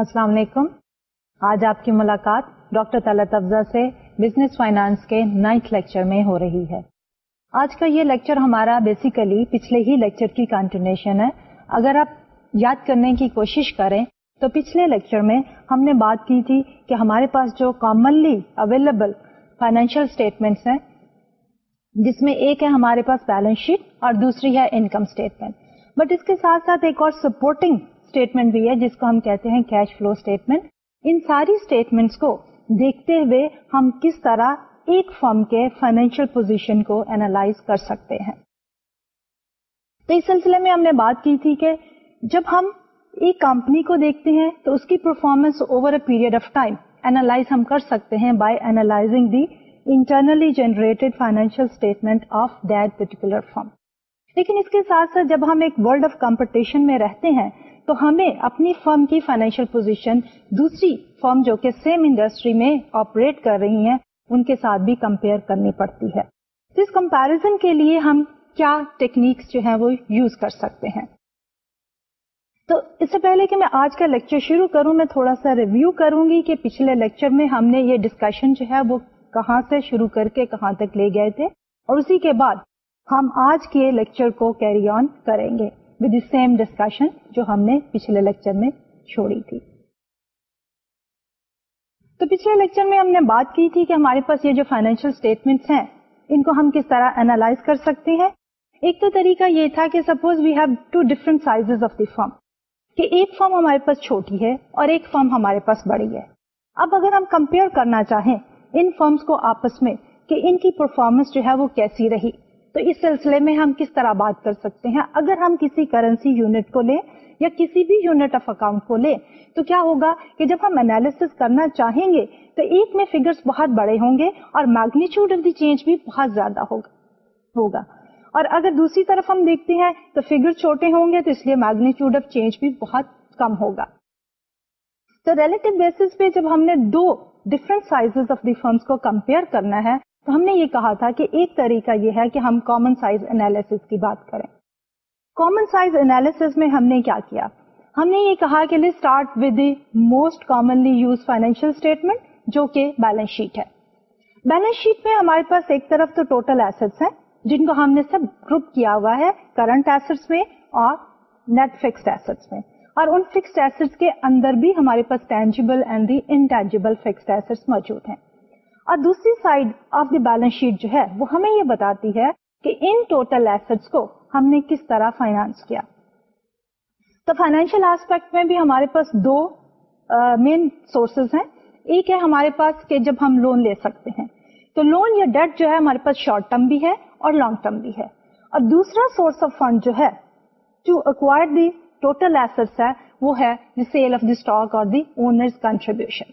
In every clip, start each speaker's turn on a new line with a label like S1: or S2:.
S1: السلام علیکم۔ آج آپ کی ملاقات ڈاکٹر طلعت افزا سے بزنس فائنانس کے نائنتھ لیکچر میں ہو رہی ہے۔ آج کا یہ لیکچر ہمارا بیسیکلی پچھلے ہی لیکچر کی کنٹینیوشن ہے۔ اگر آپ یاد کرنے کی کوشش کریں تو پچھلے لیکچر میں ہم نے بات کی تھی کہ ہمارے پاس جو کامنلی اویلیبل فائنینشیل اسٹیٹمنٹس ہیں، جس میں ایک ہے ہمارے پاس بیلنس شیٹ اور دوسری ہے انکم اسٹیٹمنٹ بٹ اس کے ساتھ ساتھ ایک اور سپورٹنگ اسٹیٹمنٹ بھی ہے جس کو ہم کہتے ہیں کیش فلو اسٹیٹمنٹ ان ساری اسٹیٹمنٹس کو دیکھتے ہوئے ہم کس طرح ایک فارم کے فائنینشیل پوزیشن کو اینالائز کر سکتے ہیں. تو اس سلسلے میں ہم نے بات کی تھی کہ جب ہم ایک کمپنی کو دیکھتے ہیں تو اس کی performance over a period of time analyse ہم کر سکتے ہیں by analysing the internally generated financial statement of that particular firm لیکن اس کے ساتھ ساتھ جب ہم ایک ورلڈ آف کمپٹیشن میں رہتے ہیں تو ہمیں اپنی فرم کی فائنینشیل پوزیشن دوسری فرم جو کہ سیم انڈسٹری میں آپریٹ کر رہی ہیں، ان کے ساتھ بھی کمپیئر کرنی پڑتی ہے۔ اس کمپیرزن کے لیے ہم کیا ٹیکنیکس جو ہیں وہ یوز کر سکتے ہیں۔ تو اس سے پہلے کہ میں آج کا لیکچر شروع کروں، میں تھوڑا سا ریویو کروں گی کہ پچھلے لیکچر میں ہم نے یہ ڈسکشن جو ہے وہ کہاں سے شروع کر کے کہاں تک لے گئے تھے۔ اور اسی کے بعد ہم آج کے لیکچر کو کیری آن کریں گے۔ ود دی سیم ڈسکشن جو ہم نے پچھلے لیکچر میں چھوڑی تھی۔ تو پچھلے لیکچر میں ہم نے بات کی تھی کہ ہمارے پاس یہ جو فائنینشیل اسٹیٹمنٹس ہیں، ان کو ہم کس طرح اینالائز کر سکتے ہیں۔ ایک تو طریقہ یہ تھا کہ suppose we have two different size of the firm کہ ایک فارم ہمارے پاس چھوٹی ہے اور ایک فارم ہمارے پاس بڑی ہے۔ اب اگر ہم کمپیئر کرنا چاہیں ان فارمس کو آپس میں، کہ ان کی پرفارمنس جو ہے وہ کیسی رہی۔ تو اس سلسلے میں ہم کس طرح بات کر سکتے ہیں؟ اگر ہم کسی کرنسی یونٹ کو لیں یا کسی بھی یونٹ آف اکاؤنٹ کو لیں، تو کیا ہوگا کہ جب ہم انالیس کرنا چاہیں گے، تو ایک میں فگرس بہت بڑے ہوں گے اور میگنیچیوڈ آف دی چینج بھی بہت زیادہ ہوگا۔ اور اگر دوسری طرف ہم دیکھتے ہیں، تو فگر چھوٹے ہوں گے، تو اس لیے میگنیچیوڈ آف چینج بھی بہت کم ہوگا۔ تو ریلیٹو بیسس پہ جب ہم نے دو different size of the firms کو کمپیئر کرنا ہے تو ہم نے یہ کہا تھا کہ ایک طریقہ یہ ہے کہ ہم کامن سائز انالیس کی بات کریں۔ کامن سائز انالیس میں ہم نے کیا کیا؟ ہم نے یہ کہا کہ start with the most commonly use financial statement جو کہ بیلنس شیٹ ہے۔ بیلنس شیٹ میں ہمارے پاس ایک طرف تو ٹوٹل ایسٹس ہیں جن کو ہم نے سب گروپ کیا ہوا ہے کرنٹ ایسٹس میں اور نیٹ فکسڈ ایسٹس میں۔ اور ان فکسڈ ایسٹس کے اندر بھی ہمارے پاس tangible and the intangible fixed assets موجود ہیں۔ اور دوسری side of the balance sheet جو ہے وہ ہمیں یہ بتاتی ہے کہ ان ٹوٹل ایسٹس کو ہم نے کس طرح فائنانس کیا۔ تو فائنینشیل آسپیکٹ میں بھی ہمارے پاس دو مین سورسز ہیں۔ ایک ہے ہمارے پاس کہ جب ہم لون لے سکتے ہیں۔ تو لون یا ڈیٹ جو ہے ہمارے پاس شارٹ ٹرم بھی ہے اور لانگ ٹرم بھی ہے۔ اور دوسرا سورس آف فنڈ جو ہے to acquire the total assets ہے وہ ہے the sale of the stock اور دی اونرز کنٹریبیوشن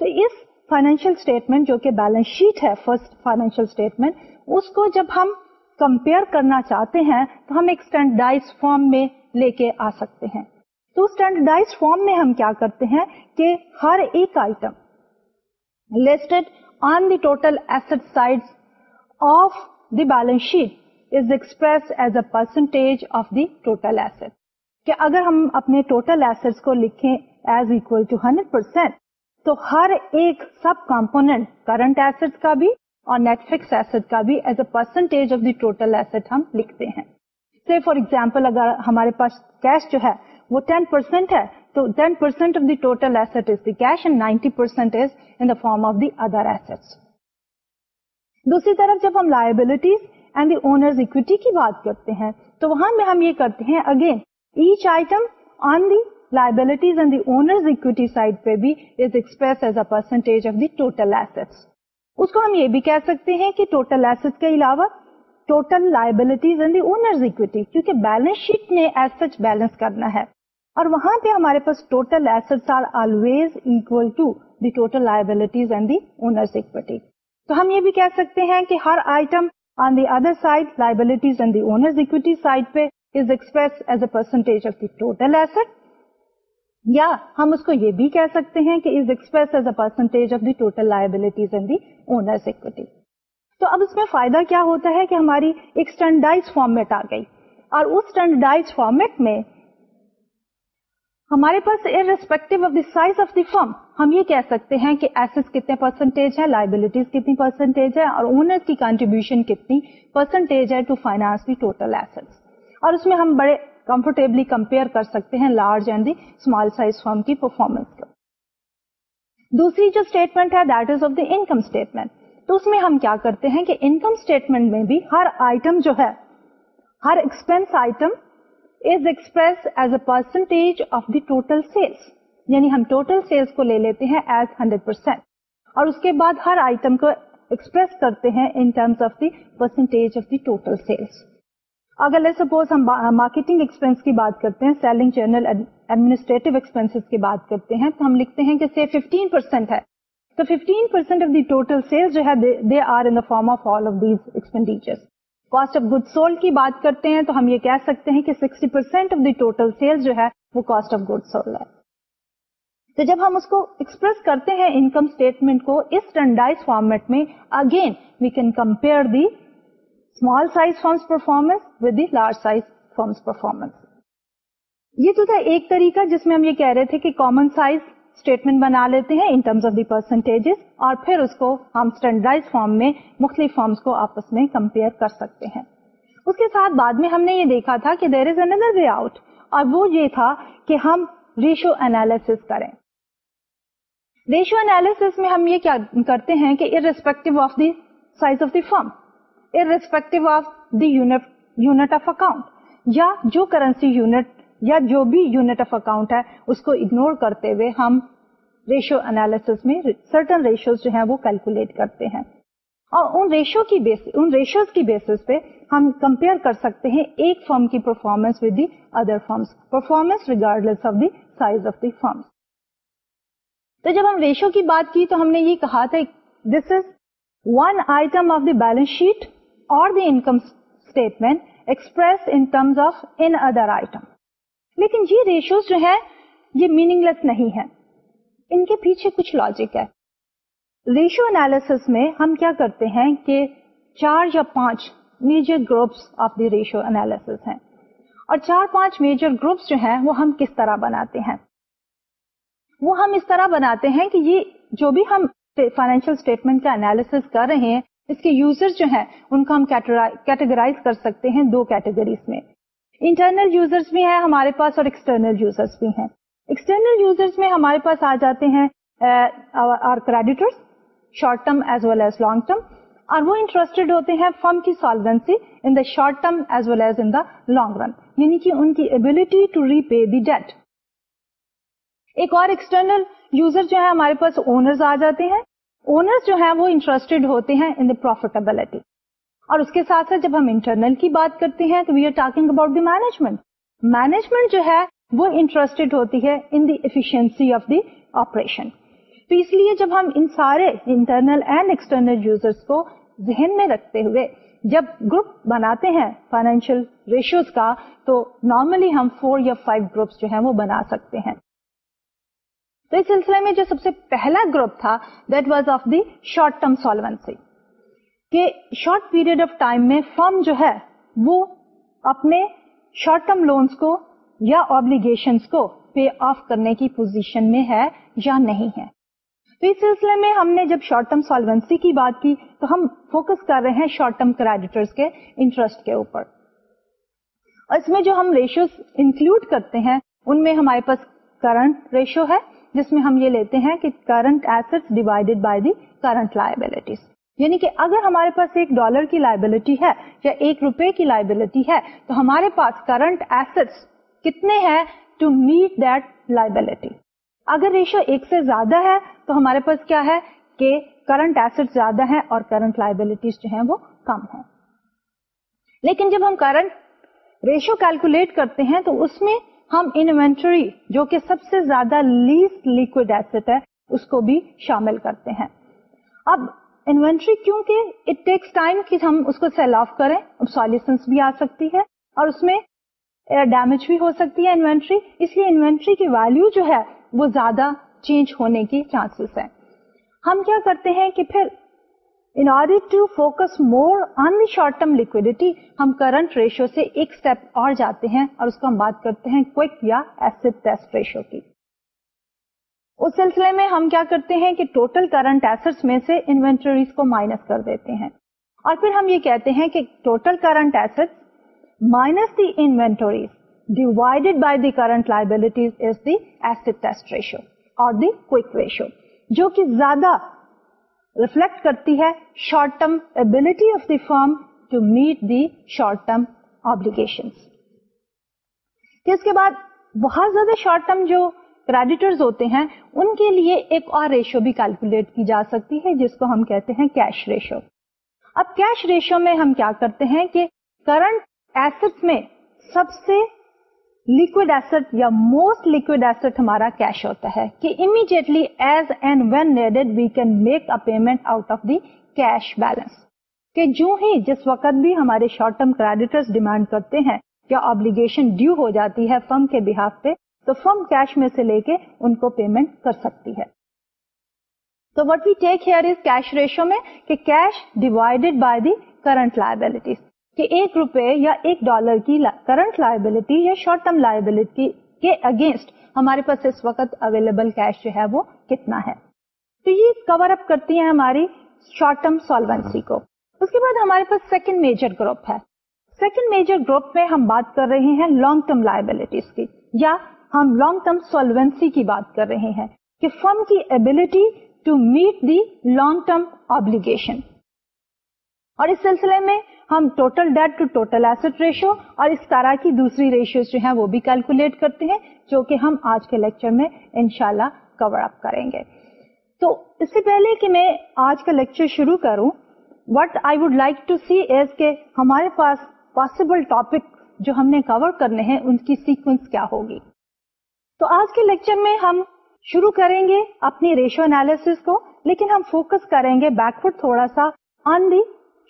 S1: تو اس فائنینشیل اسٹیٹمنٹ جو کہ بیلنس شیٹ ہے فرسٹ فائنینشیل اسٹیٹمنٹ اس کو جب ہم کمپیئر کرنا چاہتے ہیں تو ہم ایک اسٹینڈرڈائز فارم میں لے کے آ سکتے ہیں تو اسٹینڈرڈائز فارم میں ہم کیا کرتے ہیں کہ ہر ایک item listed on the total asset side of the balance sheet is expressed as a percentage of the total asset کہ اگر ہم اپنے ٹوٹل ایسٹ کو لکھیں as equal to hundred percent تو ہر ایک سب کمپونیٹ کرنٹ ایسٹ کا بھی اور نیٹ فکس ایسٹ کا بھی as a percentage of the total asset ہم لکھتے ہیں۔ سی فار ایگزامپل اگر ہمارے پاس کیش جو ہے وہ ٹین پرسینٹ ہے تو ten percent of the total asset is the cash and ninety percent is in the form of the other asset دوسری طرف جب ہم liabilities and the owners equity کی بات کرتے ہیں تو وہاں میں ہم یہ کرتے ہیں again each item on the liabilities and the owner's equity side پہ بھی is expressed as a percentage of the total assets. اس کو ہم یہ بھی کہہ سکتے ہیں کہ ٹوٹل ایسٹ کے علاوہ total liabilities and the owners equity کیونکہ بیلنس شیٹ نے ایز سچ بیلنس کرنا ہے اور وہاں پہ ہمارے پاس total asset are always equal to the total liabilities and the owners equity تو ہم یہ بھی کہہ سکتے ہیں کہ ہر item on the other side liabilities and the owners equity side پہ is expressed as a percentage of the total asset یا ہم اس کو یہ بھی کہہ سکتے ہیں کہ is expressed as a percentage of the total liabilities and the owners equity تو اب اس میں فائدہ کیا ہوتا ہے کہ ہماری ایک اسٹینڈرڈائز فارمیٹ آ گئی اور اس اسٹینڈرڈائز فارمیٹ میں ہمارے پاس irrespective of the size of the firm ہم یہ کہہ سکتے ہیں کہ ایسٹ کتنے پرسنٹیج ہے لائبلٹیز کتنی پرسنٹیج ہے اور اونر کی کنٹریبیوشن کتنی پرسنٹیج ہے to finance the total asset اور اس میں ہم بڑے کمفرٹیبلی کمپیئر کر سکتے ہیں large and the small size firm کی پرفارمنس کا دوسری جو اسٹیٹمنٹ ہے that is of the income statement تو اس میں ہم کیا کرتے ہیں کہ انکم اسٹیٹمنٹ میں بھی ہر آئٹم جو ہے، ہر expense item is express as a percentage of the total sales یعنی ہم ٹوٹل سیلس کو لے لیتے ہیں ایز ہنڈریڈ پرسینٹ اور اس کے بعد ہر آئٹم کو ایکسپریس کرتے ہیں in terms of the percentage of the total sales اگر سپوز ہم مارکیٹنگ ایکسپینس کی بات کرتے ہیں سیلنگ جرنل ایڈمنسٹریٹو ایکسپینس کی بات کرتے ہیں، تو ہم لکھتے ہیں کہ سے ففٹین پرسینٹ ہے۔ تو fifteen percent of the total sale جو ہے they are in form of all of these expenditure cost of good sold کی بات کرتے ہیں، تو ہم یہ کہہ سکتے ہیں کہ sixty percent of the total sale جو ہے، وہ کاسٹ آف گڈ سولڈ ہے۔ تو جب ہم اس کو ایکسپریس کرتے ہیں انکم اسٹیٹمنٹ کو، اس اسٹینڈائز فارمیٹ میں again we can compare the small size firms performance with the large size firms performance یہ تو تھا ایک طریقہ جس میں ہم یہ کہہ رہے تھے کہ کامن سائز اسٹیٹمنٹ بنا لیتے ہیں in terms of the percentage اور پھر اس کو ہم اسٹینڈرڈائز فارم میں مختلف فارمس کو آپس میں کمپیئر کر سکتے ہیں۔ اس کے ساتھ بعد میں ہم نے یہ دیکھا تھا کہ there is another way out اور وہ یہ تھا کہ ہم ریشو اینالس کریں۔ ریشو اینالس میں ہم یہ کیا کرتے ہیں کہ irrespective of the size of the firm or of the unit of account یا جو کرنسی یونٹ یا جو بھی یونٹ آف اکاؤنٹ ہے، اس کو اگنور کرتے ہوئے ہم ریشو انالیس میں سرٹن ریشوز جو ہیں وہ کیلکولیٹ کرتے ہیں. اور ان ریشو کی بیس ان ریشوز کی بیسس پہ ہم کمپیئر کر سکتے ہیں ایک فرم کی performance with the other firms performance regardless of the size of the firms تو جب ہم ریشو کی بات کی تو ہم نے یہ کہا تھا this is one item of the balance sheet اور the income statement express in terms of in other item لیکن یہ ریشوز جو ہے یہ میننگ لیس نہیں ہے ان کے پیچھے کچھ لاجک ہے. ریشو انالیس میں ہم کیا کرتے ہیں کہ چار یا پانچ major groups of the ratio analysis ہیں. اور چار پانچ میجر گروپس جو ہیں، وہ ہم کس طرح بناتے ہیں؟ وہ ہم اس طرح بناتے ہیں کہ یہ جو بھی ہم فائنینشیل اسٹیٹمنٹ کا انالیس کر رہے ہیں اس کے یوزر جو ہیں، ان کو ہم کیٹیگرائز کر سکتے ہیں دو کیٹیگریز میں۔ انٹرنل یوزرس بھی ہیں ہمارے پاس اور ایکسٹرنل یوزرس بھی ہیں۔ ایکسٹرنل یوزرس میں ہمارے پاس آ جاتے ہیں اور creditor short term as well as long term اور وہ انٹرسٹیڈ ہوتے ہیں فرم کی solvency in the short term as well as in the long run یعنی کہ ان کی ability to repay the debt ایک اور ایکسٹرنل یوزر جو ہے ہمارے پاس اونرز آ جاتے ہیں۔ اونرز جو ہے وہ انٹرسٹیڈ ہوتے ہیں ان دا پروفیٹیبلٹی اور اس کے ساتھ ساتھ جب ہم انٹرنل کی بات کرتے ہیں تو we are talking about the management management جو ہے وہ انٹرسٹیڈ ہوتی ہے in the efficiency of the operation تو اس لیے جب ہم ان سارے انٹرنل اینڈ ایکسٹرنل یوزرس کو ذہن میں رکھتے ہوئے جب گروپ بناتے ہیں فائنینشیل ریشوز کا تو نارملی ہم فور یا فائیو گروپس جو ہیں وہ بنا سکتے ہیں. تو اس سلسلے میں جو سب سے پہلا گروپ تھا that was of the short term solvency کہ شارٹ پیریڈ آف ٹائم میں فرم جو ہے، وہ اپنے شارٹ ٹرم لونس کو یا آبلیگیشن کو پے آف کرنے کی پوزیشن میں ہے یا نہیں ہے۔ تو اس سلسلے میں ہم نے جب شارٹ ٹرم سالوینسی کی بات کی، تو ہم فوکس کر رہے ہیں شارٹ ٹرم کریڈیٹر کے انٹرسٹ کے اوپر۔ اور اس میں جو ہم ریشوز انکلوڈ کرتے ہیں، ان میں ہمارے پاس کرنٹ ریشو ہے جس میں ہم یہ لیتے ہیں کہ current asset divided by the current liabilities یعنی کہ اگر ہمارے پاس ایک ڈالر کی لائبلٹی ہے یا ایک روپے کی لائبلٹی ہے، تو ہمارے پاس کرنٹ ایسٹس کتنے ہیں ٹو میٹ دیٹ لائبلٹی اگر ریشو ایک سے زیادہ ہے، تو ہمارے پاس کیا ہے؟ کہ کرنٹ ایسٹ زیادہ ہے اور کرنٹ لائبلٹیز جو ہیں وہ کم ہے لیکن جب ہم کرنٹ ریشو کیلکولیٹ کرتے ہیں، تو اس میں ہم انوینٹری جو کہ سب سے زیادہ لیسٹ لیکوڈ ایسٹ ہے، اس کو بھی شامل کرتے ہیں۔ اب انوینٹری کیونکہ اٹ ٹیکس ٹائم کہ ہم اس کو سیل آف کریں سالسنس بھی آ سکتی ہے اور اس میں ڈیمیج بھی ہو سکتی ہے انوینٹری۔ اس لیے انوینٹری کی ویلو جو ہے، وہ زیادہ چینج ہونے کی چانسز ہے ہم کیا کرتے ہیں کہ پھر in order to focus more on the short term liquidity ہم کرنٹ ریشو سے ایک اسٹیپ اور جاتے ہیں اور اس کو ہم بات کرتے ہیں کوک یا ایسڈ ٹیسٹ ریشو کی۔ اس سلسلے میں ہم کیا کرتے ہیں کہ ٹوٹل کرنٹ ایسٹ میں سے انوینٹریز کو مائنس کر دیتے ہیں۔ اور پھر ہم یہ کہتے ہیں کہ total current asset minus the inventories divided by the current liabilities is the acid test ratio اور دی کوک ریشو جو کہ زیادہ ریفلیکٹ کرتی ہے short term ability of the firm to meet the short term obligation اس کے بعد بہت زیادہ شارٹ ٹرم جو کریڈیٹرز ہوتے ہیں، ان کے لیے ایک اور ریشو بھی کیلکولیٹ کی جا سکتی ہے، جس کو ہم کہتے ہیں کیش ریشو اب کیش ریشو میں ہم کیا کرتے ہیں کہ کرنٹ ایسٹ میں سب سے لکوڈ ایسٹ یا موسٹ لکوڈ ایسٹ ہمارا کیش ہوتا ہے کہ immediately as and when needed we can make a payment out of the cash balance کہ جو ہی جس وقت بھی ہمارے شارٹ ٹرم کریڈیٹر ڈیمانڈ کرتے ہیں کیا آبلیگیشن ڈیو ہو جاتی ہے فرم کے بہاف پہ، تو فرم کیش میں سے لے کے ان کو پیمنٹ کر سکتی ہے۔ تو what we take here is cash ratio میں کہ cash divided by the current liabilities کہ ایک روپے یا ایک ڈالر کی کرنٹ لائبلٹی یا شارٹ ٹرم لائبلٹی کے اگینسٹ ہمارے پاس اس وقت اویلیبل کیش جو ہے وہ کتنا ہے۔ تو یہ کور اپ کرتی ہیں ہماری شارٹ ٹرم سالوینسی کو۔ اس کے بعد ہمارے پاس سیکنڈ میجر گروپ ہے۔ سیکنڈ میجر گروپ میں ہم بات کر رہے ہیں لانگ ٹرم لائبلٹیز کی، یا ہم لانگ ٹرم سولوینسی کی بات کر رہے ہیں کہ فرم کی ability to meet the long term obligation اور اس سلسلے میں ہم total debt to total asset ratio اور اس طرح کی دوسری ریشیوز جو ہیں وہ بھی کیلکولیٹ کرتے ہیں، جو کہ ہم آج کے لیکچر میں انشاءاللہ کور اپ کریں گے۔ تو اس سے پہلے کہ میں آج کا لیکچر شروع کروں what I would like to see is کے ہمارے پاس پاسبل ٹاپک جو ہم نے کور کرنے ہیں، ان کی سیکوینس کیا ہوگی۔ تو آج کے لیکچر میں ہم شروع کریں گے اپنی ریشو انالیس کو، لیکن ہم فوکس کریں گے بیکورڈ تھوڑا سا on the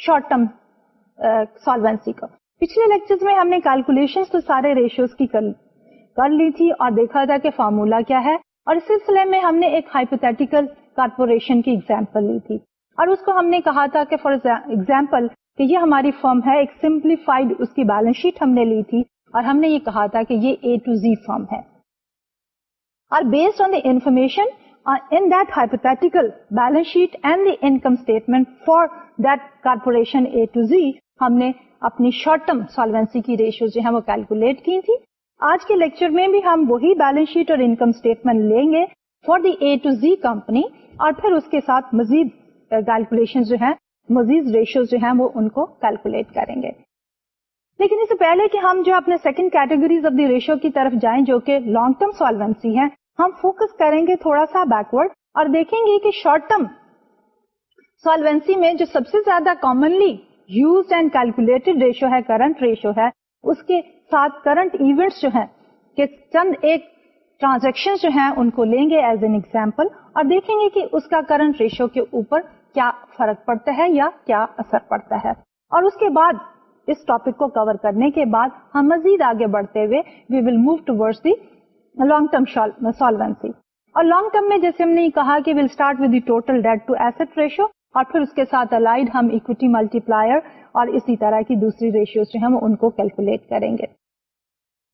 S1: short term solvency کو پچھلے لیکچر میں ہم نے کیلکولیشن تو سارے ریشیوز کی کر لی تھی اور دیکھا تھا کہ فارمولا کیا ہے اور اس سلسلے میں ہم نے ایک ہائپوتھیٹیکل کارپوریشن کی ایگزامپل لی تھی اور اس کو ہم نے کہا تھا کہ فار ایگزامپل کہ یہ ہماری فرم ہے ایک سمپلیفائڈ اس کی بیلنس شیٹ ہم نے لی تھی اور ہم نے یہ کہا تھا کہ یہ اے ٹو زی فرم ہے اور based on the information in that hypothetical balance sheet and the income statement for that corporation A to Z ہم نے اپنی شارٹ ٹرم سالوینسی کی ریشیو جو ہے وہ کیلکولیٹ کی تھی۔ آج کے لیکچر میں بھی ہم وہی بیلنس شیٹ اور انکم اسٹیٹمنٹ لیں گے for the A to Z company اور پھر اس کے ساتھ مزید کیلکولیشن جو ہے مزید ریشیو جو ہیں وہ ان کو کیلکولیٹ کریں گے۔ لیکن اس سے پہلے کہ ہم جو اپنے second categories of the ratio کی طرف جائیں، جو کہ لانگ ٹرم سالوینسی ہے ہم فوکس کریں گے تھوڑا سا بیکورڈ اور دیکھیں گے کہ شارٹ ٹرم سالوینسی میں جو سب سے زیادہ commonly use and calculated ratio ہے کرنٹ ریشو ہے اس کے ساتھ کرنٹ ایونٹس جو ہیں کہ چند ایک ٹرانزیکشن جو ہیں ان کو لیں گے ایز این ایگزامپل اور دیکھیں گے کہ اس کا کرنٹ ریشو کے اوپر کیا فرق پڑتا ہے یا کیا اثر پڑتا ہے اور اس کے بعد اس ٹاپک کو کور کرنے کے بعد ہم مزید آگے بڑھتے ہوئے we will move towards the long term solvency اور لانگ ٹرم میں جیسے ہم نے کہا کہ will start with total debt to asset ratio اور پھر اس کے ساتھ الائڈ ہم اکوٹی ملٹی پلائر اور اسی طرح کی دوسری ریشیوز جو ہیں ان کو کیلکولیٹ کریں گے۔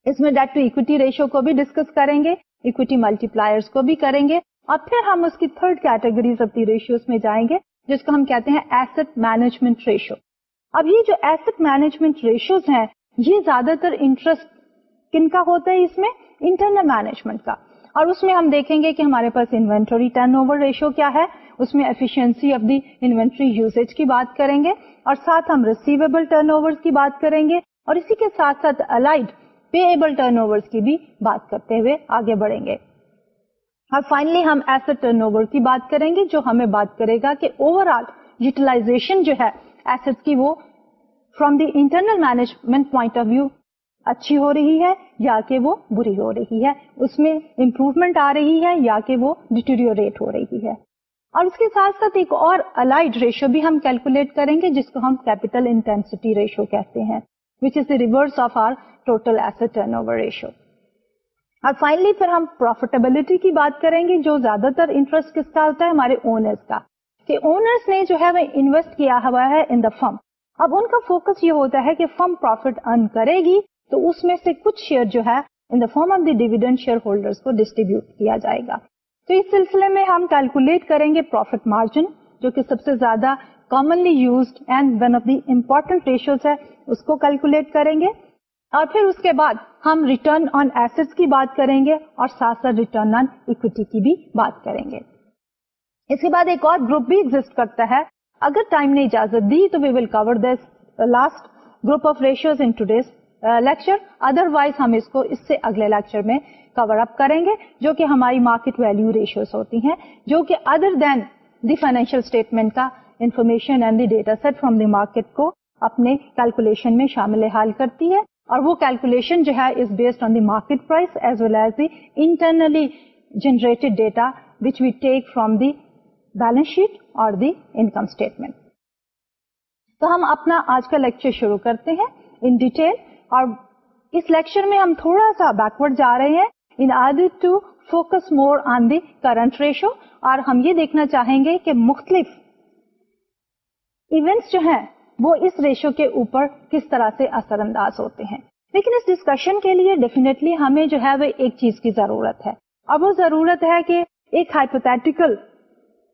S1: اس میں ڈیٹ ٹو اکوٹی ریشو کو بھی ڈسکس کریں گے اکوٹی ملٹی پلائر کو بھی کریں گے اور پھر ہم اس کی third categories of the ratios میں جائیں گے، جس کو ہم کہتے ہیں ایسٹ مینجمنٹ ریشو اب یہ جو ایسٹ مینجمنٹ ریشوز ہیں، یہ زیادہ تر انٹرسٹ کن کا ہوتا ہے اس میں؟ انٹرنل مینجمنٹ کا۔ اور اس میں ہم دیکھیں گے کہ ہمارے پاس انوینٹری ٹرن اوور ریشو کیا ہے، اس میں efficiency of the inventory usage کی بات کریں گے، اور ساتھ ہم ریسیویبل ٹرن اوور کی بات کریں گے، اور اسی کے ساتھ ساتھ allied payable turn over کی بھی بات کرتے ہوئے آگے بڑھیں گے۔ اور فائنلی ہم ایسٹ ٹرن اوور کی بات کریں گے، جو ہمیں بات کرے گا کہ اوور آل یوٹیلائزیشن جو ہے ایسٹ کی وہ from the internal management point of view اچھی ہو رہی ہے یا کہ وہ بری ہو رہی ہے۔ اس میں امپروومنٹ آ رہی ہے یا کہ وہ ڈیٹوریٹ ہو رہی ہے۔ اور اس کے ساتھ ساتھ ایک اور الائڈ ریشو بھی ہم کیلکولیٹ کریں گے، جس کو ہم کیپیٹل انٹینسٹی ریشو کہتے ہیں which is the reverse of our total asset turnover ratio اور فائنلی پھر ہم پروفیٹیبلٹی کی بات کریں گے، جو زیادہ تر انٹرسٹ کس کا ہوتا ہے؟ ہمارے اونرس کا۔ کہ اونرس نے جو ہے وہ انویسٹ کیا ہوا ہے ان دا فرم اب ان کا فوکس یہ ہوتا ہے کہ فرم پروفٹ ارن کرے گی تو اس میں سے کچھ شیئر جو ہے in the form of the dividend share holder کو ڈسٹریبیوٹ کیا جائے گا۔ تو اس سلسلے میں ہم کیلکولیٹ کریں گے پروفٹ مارجن جو کہ سب سے زیادہ commonly used and one of the important ratios ہے، اس کو کیلکولیٹ کریں گے۔ اور پھر اس کے بعد ہم ریٹرن آن ایسٹ کی بات کریں گے اور ساتھ ساتھ ریٹرن آن اکوٹی کی بھی بات کریں گے۔ اس کے بعد ایک اور گروپ بھی ایگزٹ کرتا ہے۔ اگر ٹائم نے اجازت دی تو we will cover this last group of ratios in today's lecture otherwise ہم اس کو اس سے اگلے لیکچر میں کور اپ کریں گے، جو کہ ہماری مارکیٹ ویلو ریشیوز ہوتی ہیں، جو کہ other than the financial statement کا information and the data set from the market کو اپنے کیلکولیشن میں شامل حال کرتی ہے۔ اور وہ کیلکولیشن جو ہے is based on the market price as well as the internally generated data which we take from the balance sheet اور دی انکم اسٹیٹمنٹ تو ہم اپنا آج کا لیکچر شروع کرتے ہیں۔ ان ڈیٹیل اور اس لیکچر میں ہم تھوڑا سا بیکورڈ جا رہے ہیں. In order to focus more on the current ratio اور ہم یہ دیکھنا چاہیں گے کہ مختلف ایونٹس جو ہیں وہ اس ریشو کے اوپر کس طرح سے اثر انداز ہوتے ہیں. لیکن اس ڈسکشن کے لیے ڈیفینیٹلی ہمیں جو ہے وہ ایک چیز کی ضرورت ہے. اور وہ ضرورت ہے کہ ایک ہائپوتھیٹیکل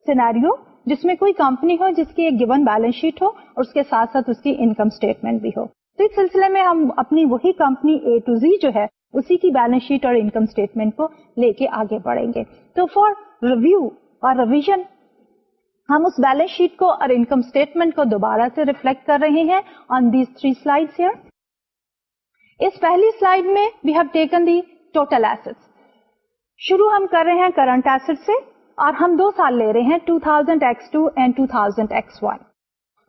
S1: سینیریو جس میں کوئی کمپنی ہو جس کی ایک گیون بیلنس شیٹ ہو اور اس کے ساتھ ساتھ اس کی انکم اسٹیٹمنٹ بھی ہو. تو اس سلسلے میں ہم اپنی وہی کمپنی اے ٹو زی جو ہے، اسی کی بیلنس شیٹ اور انکم اسٹیٹمنٹ کو لے کے آگے بڑھیں گے۔ تو فار ریویو اور ریویژن ہم اس بیلنس شیٹ کو اور انکم اسٹیٹمنٹ کو دوبارہ سے ریفلیکٹ کر رہے ہیں۔ آن دیز تھری سلائڈ اس پہلی سلائڈ میں we have taken the total asset شروع ہم کر رہے ہیں کرنٹ ایسٹ سے اور ہم دو سال لے رہے ہیں 2000 X two and 2000 X one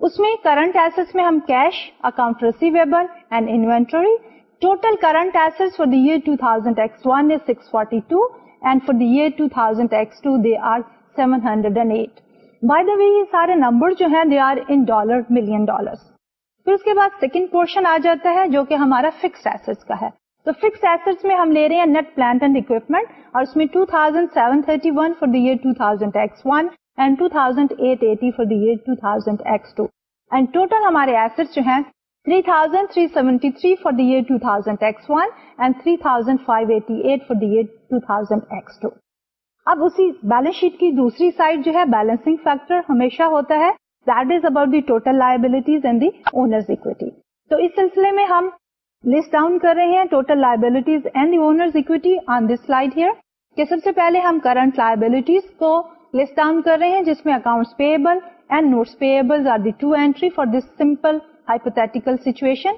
S1: اس میں کرنٹ ایسٹ میں ہم cash account receivable and inventory total current asset for the year 2000 X one is 642 and for the year 2000 X two they are 708 by the way یہ سارے number جو ہیں they are in dollar million dollar پھر اس کے بعد second portion آ جاتا ہے جو کہ ہمارا فکس ایسٹ کا ہے. تو فکس ایسٹ میں ہم لے رہے ہیں نیٹ پلانٹ اینڈ اکوپمنٹ اور اس میں 2731 for the year 2000 X one and 2880 for the year 2000 X two and total ہمارے ایسٹ جو ہیں 3373 for the year 2000 X one and 3588 for the year 2000 X two اب اسی بیلنس شیٹ کی دوسری سائڈ جو ہے بیلنسنگ فیکٹر ہمیشہ ہوتا ہے. That is about the total liabilities and the owners equity تو اس سلسلے میں ہم لسٹ ڈاؤن کر رہے ہیں total liabilities and the owners equity on this slide here کہ سب سے پہلے ہم کرنٹ لائبلٹیز کو لسٹ ڈاؤن کر رہے ہیں، جس میں account payable and notes payable are the two entry for this simple hypothetical situation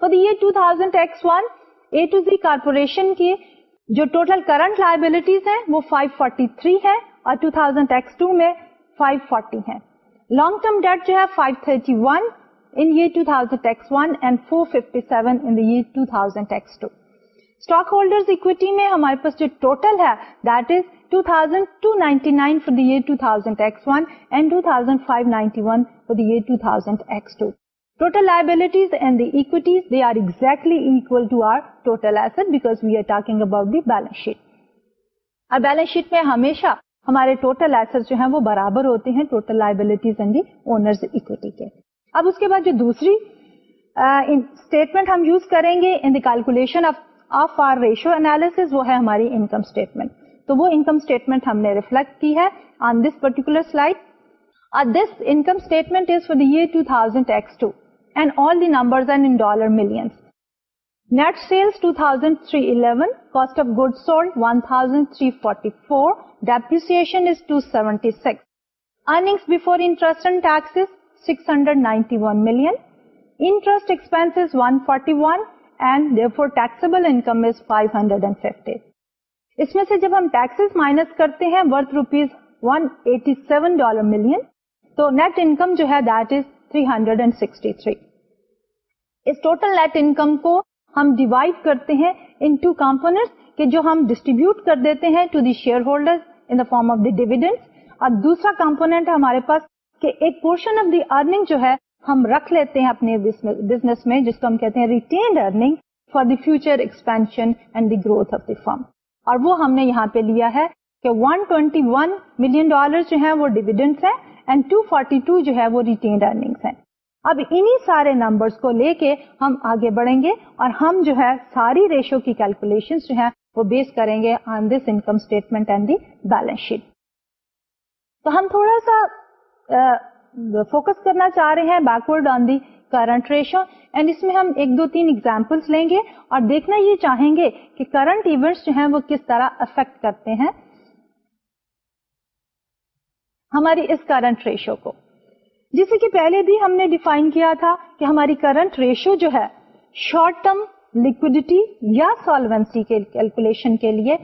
S1: for the year 2000 X one A to Z corporation کی جو ٹوٹل کرنٹ لائبلٹیز ہیں، وہ 543 ہے اور 2000 ایکس ٹو میں 540 ہے لانگ ٹرم ڈیٹ جو ہے 531 ان یہ 2000 ایکس ون اینڈ 457 ان یہ 2000 X two stock holder equity میں ہمارے پاس جو ٹوٹل ہے that is 2299 for the year 2000 X 2591 for the year 2000 Total liabilities and the equities, they are exactly equal to our total asset because we are talking about the balance sheet. اب balance sheet میں ہمیشہ ہمارے total asset جو ہیں وہ برابر ہوتے ہیں total liabilities and the owners equity کے اب اس کے بعد جو دوسری اسٹیٹمنٹ ہم یوز کریں گے in the calculation of our ratio analysis وہ ہے ہماری انکم اسٹیٹمنٹ تو وہ انکم اسٹیٹمنٹ ہم نے ریفلیکٹ کی ہے on this particular slide this income statement is for the year two thousand X two and all the number million net sales 2311 cost of goods sold 1344 depreciation particle six earnings before interest and tax six hundred ninety one million interest expense one forty one and our income is five hundred and fifty اس میں سے جب ہم taxes minus کرتے ہیں worth rupees 187 dollar million تو net income جو ہے that is 363 اس ٹوٹل نیٹ انکم کو ہم ڈیوائڈ کرتے ہیں ان ٹو کمپونیٹ کہ جو ہم ڈسٹریبیوٹ کر دیتے ہیں to the share holder in the form of the dividend اور دوسرا کمپونیٹ ہمارے پاس کہ ایک پورشن آف دی ارننگ جو ہے، ہم رکھ لیتے ہیں اپنے بزنس میں، جس کو ہم کہتے ہیں retained earning for the future expansion and the growth of the firm اور وہ ہم نے یہاں پہ لیا ہے کہ 121 ملین ڈالر جو ہیں وہ ڈیویڈینڈ ہیں اینڈ 242 جو ہے وہ ریٹینڈ ارننگس ہیں۔ اب انہی سارے نمبرس کو لے کے ہم آگے بڑھیں گے اور ہم جو ہے ساری ریشو کی کیلکولیشن جو ہے وہ بیس کریں گے on this income statement and the balance sheet تو ہم تھوڑا سا فوکس کرنا چاہ رہے ہیں backward on the current ratio and اس میں ہم ایک دو تین ایگزامپلس لیں گے اور دیکھنا یہ چاہیں گے کہ کرنٹ ایونٹس جو ہیں وہ کس طرح افیکٹ کرتے ہیں. ہماری اس کرنٹ ریشو کو. جسے کہ پہلے بھی ہم نے ڈیفائن کیا تھا کہ ہماری کرنٹ ریشو جو ہے شارٹ ٹرم لکوڈیٹی یا سالوینسی کے کیلکولیشن کے لیے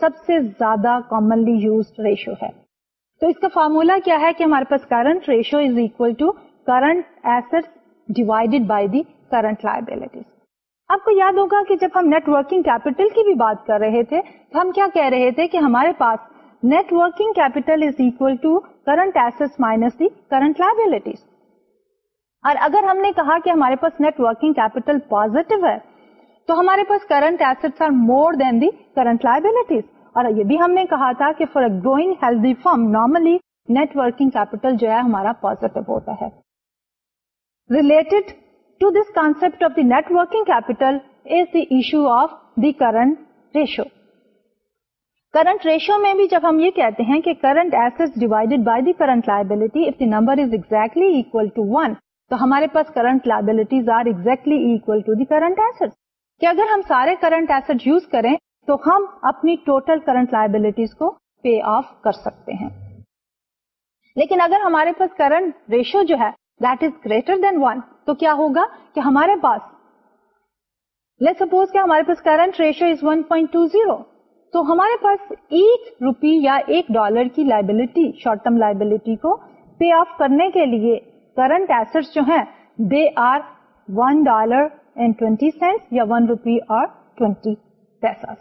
S1: سب سے زیادہ کامنلی یوز ریشو ہے. تو اس کا فارمولا کیا ہے کہ ہمارے پاس current ratio is equal to current asset divided by the current liabilities آپ کو یاد ہوگا کہ جب ہم نیٹ ورکنگ کیپیٹل کی بھی بات کر رہے تھے تو ہم کیا کہہ رہے تھے کہ ہمارے پاس net working capital is equal to current asset minus the current liabilities اور اگر ہم نے کہا کہ ہمارے پاس نیٹ ورکنگ کیپیٹل پوزیٹو ہے، تو ہمارے پاس current asset are more than the current liabilities اور یہ بھی ہم نے کہا تھا کہ for a growing healthy firm normally net working capital جو ہے ہمارا پوزیٹو ہوتا ہے۔ Related to this concept of the net working capital is the issue of the current ratio current ratio میں بھی جب ہم یہ کہتے ہیں کہ current asset divided by the current liability if the number is exactly equal to one تو ہمارے پاس current liabilities are exactly equal to the current asset کہ اگر ہم سارے کرنٹ ایسٹ یوز کریں، تو ہم اپنی ٹوٹل کرنٹ لائبلٹیز کو پے آف کر سکتے ہیں. لیکن اگر ہمارے پاس کرنٹ ریشو جو ہے that is greater than one تو کیا ہوگا کہ ہمارے پاس لیٹ سپوز کہ ہمارے پاس کرنٹ ریشو از 1.20 تو ہمارے پاس ایک روپی یا ایک ڈالر کی لائبلٹی شارٹ ٹرم لائبلٹی کو پے آف کرنے کے لیے کرنٹ ایسٹ جو ہیں they are one dollar and twenty cent یا ون روپی اور ٹوینٹی پیسہ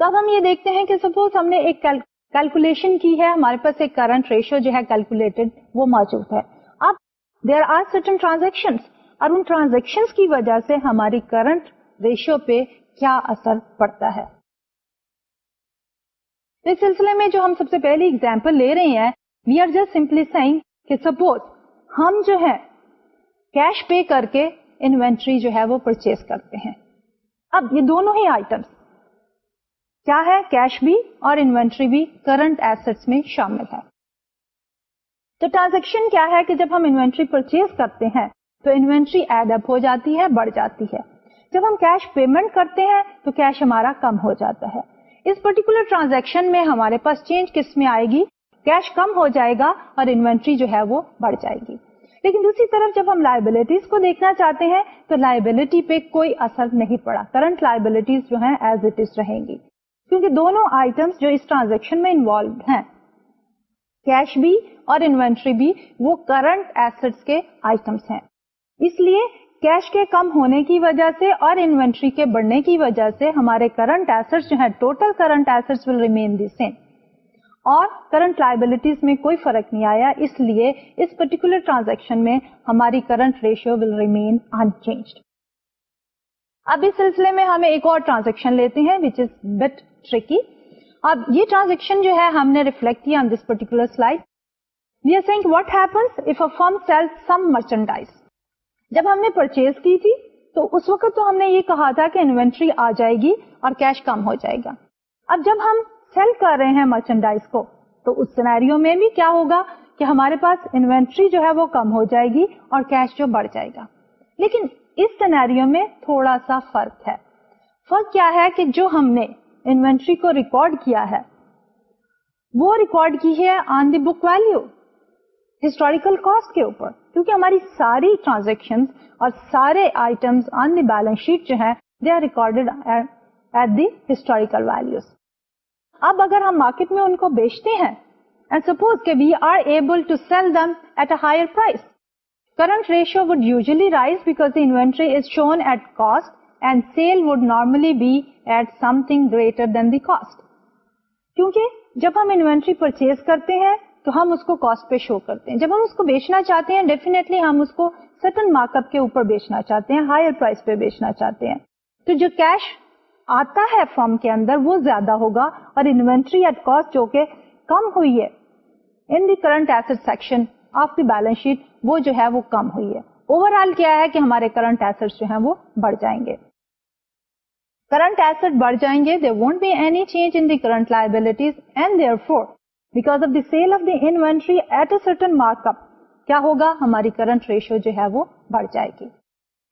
S1: تو اب ہم یہ دیکھتے ہیں کہ سپوز ہم نے ایک کیلکولیشن کی ہے، ہمارے پاس ایک کرنٹ ریشو جو ہے کیلکولیٹڈ وہ موجود ہے۔ اب دیر آر سرٹن ٹرانزیکشن اور ان ٹرانزیکشن کی وجہ سے ہماری کرنٹ ریشو پہ کیا اثر پڑتا ہے۔ اس سلسلے میں جو ہم سب سے پہلی اگزامپل لے رہے ہیں we are just simply saying کہ سپوز ہم جو ہے کیش پے کر کے انوینٹری جو ہے وہ پرچیز کرتے ہیں۔ اب یہ دونوں ہی آئٹمس کیا ہے کیش بھی اور انوینٹری بھی کرنٹ ایسٹ میں شامل ہے۔ تو ٹرانزیکشن کیا ہے کہ جب ہم انوینٹری پرچیز کرتے ہیں تو انوینٹری ایڈ اپ ہو جاتی ہے، بڑھ جاتی ہے۔ جب ہم کیش پیمنٹ کرتے ہیں تو کیش ہمارا کم ہو جاتا ہے۔ اس پرٹیکولر ٹرانزیکشن میں ہمارے پاس چینج کس میں آئے گی؟ کیش کم ہو جائے گا اور انوینٹری جو ہے وہ بڑھ جائے گی۔ لیکن دوسری طرف جب ہم لائبلٹیز کو دیکھنا چاہتے ہیں تو لائبلٹی پہ کوئی اثر نہیں پڑا۔ کرنٹ لائبلٹیز جو ہیں ایز اٹ از رہیں گی۔ کیونکہ دونوں آئٹمس جو اس ٹرانزیکشن میں انوالو ہیں کیش بھی اور انوینٹری بھی، وہ کرنٹ ایسٹس کے آئٹمس ہیں۔ اس لیے کیش کے کم ہونے کی وجہ سے اور انوینٹری کے بڑھنے کی وجہ سے ہمارے کرنٹ ایسٹ جو ہے total current asset will remain the same اور کرنٹ لائبلٹیز میں کوئی فرق نہیں آیا، اس لیے اس پرٹیکولر ٹرانزیکشن میں ہماری current ratio will remain unchanged اب اس سلسلے میں ہمیں ایک اور ٹرانزیکشن لیتے ہیں وچ از بٹ ٹریکی اب یہ ٹرانزیکشن جو ہے ہم نے ریفلیکٹ کیا this particular slide we are seeing what happens if a firm sell some merchandise جب ہم نے پرچیز کی تھی تو اس وقت تو ہم نے یہ کہا تھا کہ انوینٹری آ جائے گی اور کیش کم ہو جائے گا. اب جب ہم سیل کر رہے ہیں مرچنڈائز کو تو اس سینیریو میں بھی کیا ہوگا کہ ہمارے پاس انوینٹری جو ہے وہ کم ہو جائے گی اور کیش جو بڑھ جائے گا. لیکن اس سینیریو میں تھوڑا سا فرق ہے. فرق کیا ہے کہ جو ہم نے انوینٹری کو ریکارڈ کیا ہے۔ وہ ریکارڈ کی ہے on the book value historical cost کے اوپر، کیونکہ ہماری ساری ٹرانزیکشن اور سارے items on the balance sheet جو ہے they are recorded at the historical values اب اگر ہم مارکیٹ میں ان کو بیچتے ہیں اینڈ سپوز کہ we are able to sell them at a higher price current ratio would usually rise because inventory is shown at cost and sale would normally be at something greater than the cost کیونکہ جب ہم inventory purchase کرتے ہیں تو ہم اس کو cost پہ شو کرتے ہیں۔ جب ہم اس کو بیچنا چاہتے ہیں ڈیفینیٹلی ہم اس کو سٹن مارک اپ کے اوپر بیچنا چاہتے ہیں ہائر پرائز پہ بیچنا چاہتے ہیں۔ تو جو کیش آتا ہے فارم کے اندر، وہ زیادہ ہوگا اور انوینٹری ایٹ کاسٹ جو کہ کم ہوئی ہے in the current asset section of the balance sheet وہ جو ہے وہ کم ہوئی ہے۔ اوور آل کیا ہے کہ ہمارے کرنٹ ایسٹ جو ہیں وہ بڑھ جائیں گے۔ کرنٹ ایسٹ بڑھ جائیں گے. There won't be any change in the current liabilities and therefore because of the sale of the inventory at a certain mark up کیا ہوگا؟ ہماری کرنٹ ریشو جو ہے وہ بڑھ جائے گی.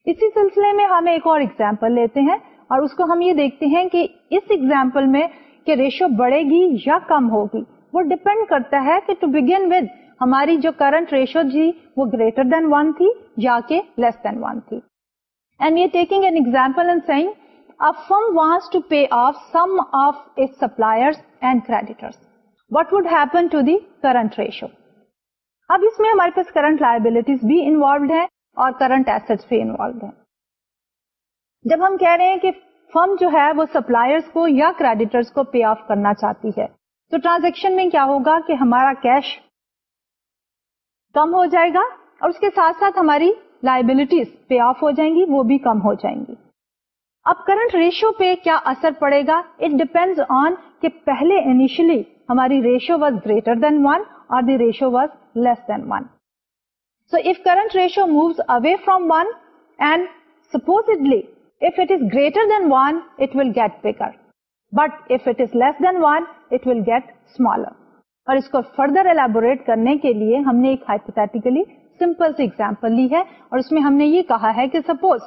S1: اسی سلسلے میں ہم ایک اور ایگزامپل لیتے ہیں اور اس کو ہم یہ دیکھتے ہیں کہ اس ایگزامپل میں کہ ریشو بڑھے گی یا کم ہوگی. وہ ڈپینڈ کرتا ہے کہ ٹو بگن ود ہماری جو کرنٹ ریشو جی وہ گریٹر دین ون تھی یا کہ لیس دین ون تھی. اینڈ یہ taking an example and saying firm wants to pay off some of it supplier and creditor what would happen to the current ratio اب اس میں ہمارے پاس کرنٹ لائبلٹیز بھی انوالوڈ ہے اور کرنٹ ایسٹ بھی انوالوڈ ہے جب ہم کہہ رہے ہیں کہ فرم جو ہے وہ سپلائرس کو یا کریڈیٹرس کو پے آف کرنا چاہتی ہے، تو ٹرانزیکشن میں کیا ہوگا کہ ہمارا کیش کم ہو جائے گا اور اس کے ساتھ ساتھ ہماری لائبلٹیز پے آف ہو جائیں گی، وہ بھی کم ہو جائیں گی۔ اب کرنٹ ریشو پہ کیا اثر پڑے گا؟ اٹ ڈیپینڈ آن کہ پہلے انیشلی ہماری ratio was greater than one اور the ratio was less than one so if current ratio moves away from one and supposedly if it is greater than 1 it will get bigger. But if it is less than 1 it will get smaller. اور اس کو further elaborate کرنے کے لیے ہم نے ایک hypothetically simple سی ایگزامپل لی ہے اور اس میں ہم نے یہ کہا ہے کہ suppose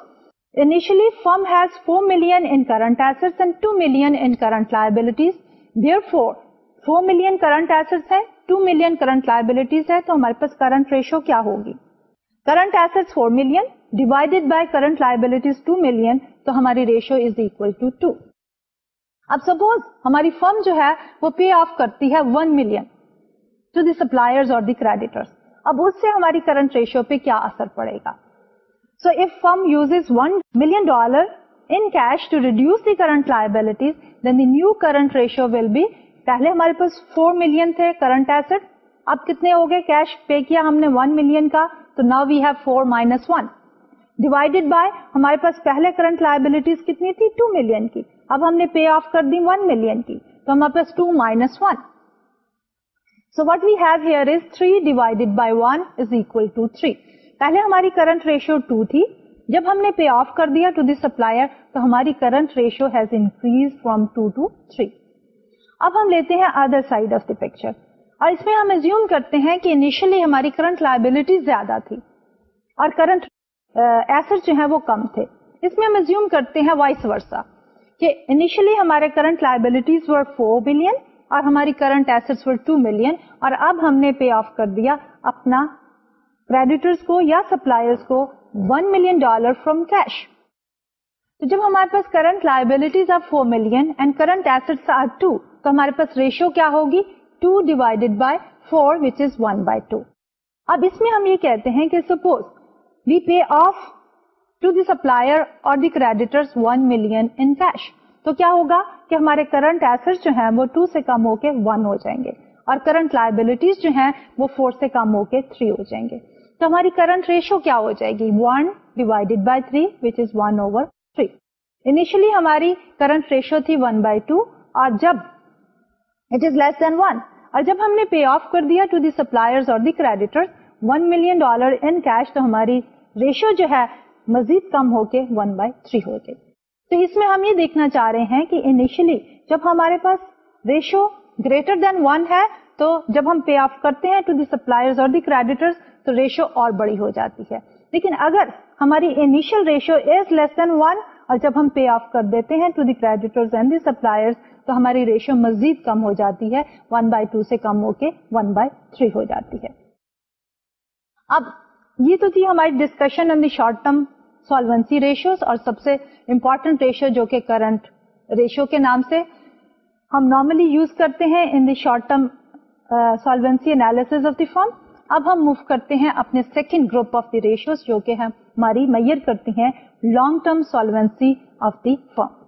S1: initially firm has four million in current asset and two million in current liabilities therefore four million current asset ہے ٹو ملین کرنٹ لائبلٹیز ہے تو ہمارے پاس کرنٹ ریشو کیا ہوگی current asset four million divided by current liabilities two million تو ہماری ratio is equal to two اب سپوز ہماری فرم جو ہے وہ پے آف کرتی ہے one million to the supplier اور دی کریڈیٹر اب اس سے ہماری کرنٹ ریشو پہ کیا اثر پڑے گا so if firm use one million dollar in cash to reduce the current liabilities then the new current ratio will be پہلے ہمارے پاس فور ملین تھے کرنٹ ایسٹ اب کتنے ہو گئے کیش پے کیا ہم نے ون ملین کا تو now we have four minus one divided by ہمارے پاس پہلے کرنٹ لائبلٹیز کتنی تھی ٹو ملین کی اب ہم نے پے آف کر دی ون ملین کی تو ہمارے پاس two minus one so what we have here is three divided by one is equal to three پہلے ہماری کرنٹ ریشو ٹو تھی۔ جب ہم نے پے آف کر دیا ٹو دی سپلائر تو ہماری current ratio has increase from two to three اب ہم لیتے ہیں other side of the picture اور اس میں ہم ایزیوم کرتے ہیں کہ انیشلی ہماری کرنٹ لائبلٹی زیادہ تھی۔ اور کرنٹ ایسٹ جو ہے وہ کم تھے۔ اس میں ہم ازیوم کرتے ہیں وائس ورسا کہ انیشلی ہمارے current liabilities were four billion اور ہماری current asset were two million اور اب ہم نے پے آف کر دیا اپنا کریڈیٹرس کو یا سپلائرس کو one million dollar from cash تو جب ہمارے پاس current liabilities are four million and current asset are two تو ہمارے پاس ریشو کیا ہوگی؟ Two divided by four which is one by two اب اس میں ہم یہ کہتے ہیں کہ suppose we pay off to the supplier اور the creditor one million in cash تو کیا ہوگا کہ ہمارے کرنٹ ایسٹ جو ہیں وہ ٹو سے کم ہو کے ون ہو جائیں گے اور کرنٹ لائبلٹیز جو ہیں وہ فور سے کم ہو کے تھری ہو جائیں گے۔ تو ہماری کرنٹ ریشو کیا ہو جائے گی؟ One divided by three which is one over three initially ہماری کرنٹ ریشو تھی ون بائی ٹو اور جب it is less than one اور جب ہم نے پے آف کر دیا ٹو دی سپلائر اور the creditor one million dollar in cash تو ہماری ریشو جو ہے مزید کم ہو کے ون بائی تھری ہو گئی. تو اس میں ہم یہ دیکھنا چاہ رہے ہیں کہ انیشلی جب ہمارے پاس ریشو گریٹر دین ون ہے تو جب ہم پے آف کرتے ہیں ٹو دی سپلائر اور دی کریڈیٹر تو ریشو اور بڑی ہو جاتی ہے۔ لیکن اگر ہماری initial ratio is less than one اور جب ہم پے آف کر دیتے ہیں to the creditor and the supplier تو ہماری ریشو مزید کم ہو جاتی ہے۔ ون بائی ٹو سے کم ہو کے ون بائی تھری ہو جاتی ہے۔ اب یہ تو تھی ہماری discussion on the short term solvency ratios اور سب سے امپورٹنٹ ریشو جو کہ کرنٹ ریشو کے نام سے ہم نارملی یوز کرتے ہیں in the short term solvency analysis of the firm اب ہم موو کرتے ہیں اپنے second group of the ratios جو کہ ہماری میئر کرتی ہیں long term solvency of the firm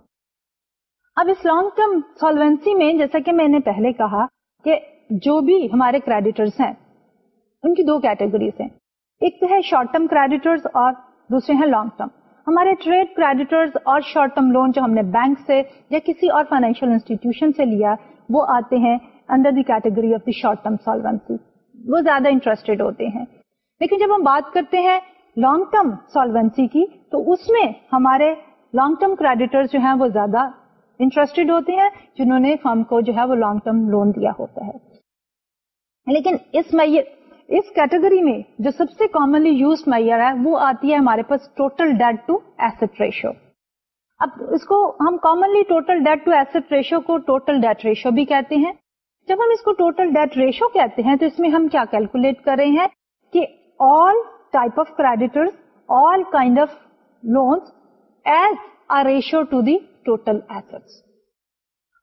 S1: اب اس لانگ ٹرم سالوینسی میں جیسا کہ میں نے پہلے کہا کہ جو بھی ہمارے کریڈیٹرس ہیں، ان کی دو کیٹیگریز ہیں۔ ایک تو ہے شارٹ ٹرم کریڈیٹرز اور دوسرے ہیں لانگ ٹرم ہمارے ٹریڈ کریڈیٹرز اور شارٹ ٹرم لون جو ہم نے بینک سے یا کسی اور فائنینشیل انسٹیٹیوشن سے لیا، وہ آتے ہیں under the category of the short term solvency وہ زیادہ انٹرسٹیڈ ہوتے ہیں۔ لیکن جب ہم بات کرتے ہیں لانگ ٹرم سالوینسی کی، تو اس میں ہمارے لانگ ٹرم کریڈیٹر جو ہیں وہ زیادہ انٹرسٹیڈ ہوتے ہیں، جنہوں نے فرم کو جو ہے وہ لانگ ٹرم لون دیا ہوتا ہے۔ لیکن اس میئر اس کیٹیگری میں جو سب سے کامنلی یوز میئر ہے، وہ آتی ہے ہمارے پاس total debt to asset ratio اب اس کو ہم commonly total debt to asset ratio کو ٹوٹل ڈیٹ ریشو بھی کہتے ہیں۔ جب ہم اس کو ٹوٹل ڈیٹ ریشو کہتے ہیں تو اس میں ہم کیا کیلکولیٹ کر رہے ہیں کہ all type of creditor all kind of loans as a ratio to the total asset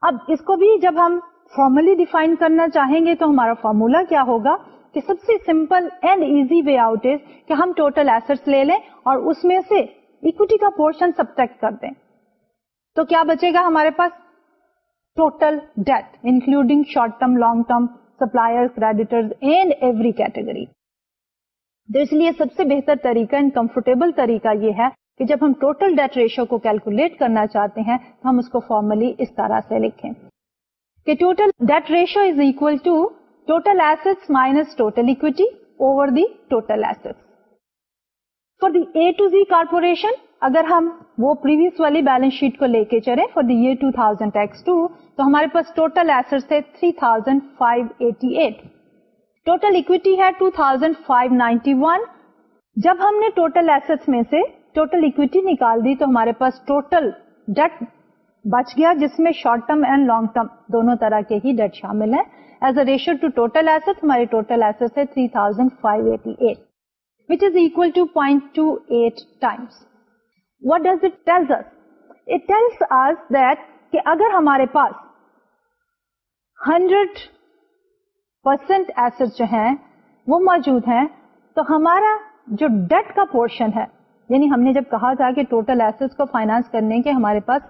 S1: اب اس کو بھی جب ہم فارملی ڈیفائن کرنا چاہیں گے تو ہمارا فارمولا کیا ہوگا کہ سب سے simple and easy way out is کہ ہم ٹوٹل ایسٹ لے لیں اور اس میں سے اکوٹی کا پورشن سبٹیکٹ کر دیں۔ تو کیا بچے گا ہمارے پاس؟ Total debt including short term long term supplier creditor and every category تو اس لیے سب سے بہتر طریقہ اینڈ کمفرٹیبل طریقہ یہ ہے کہ جب ہم ٹوٹل ڈیٹ ریشو کو کیلکولیٹ کرنا چاہتے ہیں تو ہم اس کو فارملی اس طرح سے لکھیں کہ total debt ratio is equal to total asset minus total equity over the total asset for the A to Z corporation اگر ہم وہ پریویس والی بیلنس شیٹ کو لے کے چلے for the year two thousand X two تو ہمارے پاس ٹوٹل ایسٹ تھے three thousand five eighty eight total equity ہے two thousand five ninety one جب ہم نے ٹوٹل ایسٹ میں سے ٹوٹل اکویٹی نکال دی تو ہمارے پاس ٹوٹل ڈیٹ بچ گیا، جس میں short term and long term دونوں طرح کے ہی ڈیٹ شامل ہیں. As a ratio to total asset ہمارے ٹوٹل ایسٹ ہے three thousand five eighty eight which is equal to point two eight times what does it tells it tells us that کہ اگر ہمارے پاس ہنڈریڈ پرسینٹ ایسٹ جو ہیں وہ موجود ہیں تو ہمارا جو ڈیٹ کا پورشن ہے یعنی ہم نے جب کہا تھا کہ ٹوٹل ایسٹ کو فائنانس کرنے کے ہمارے پاس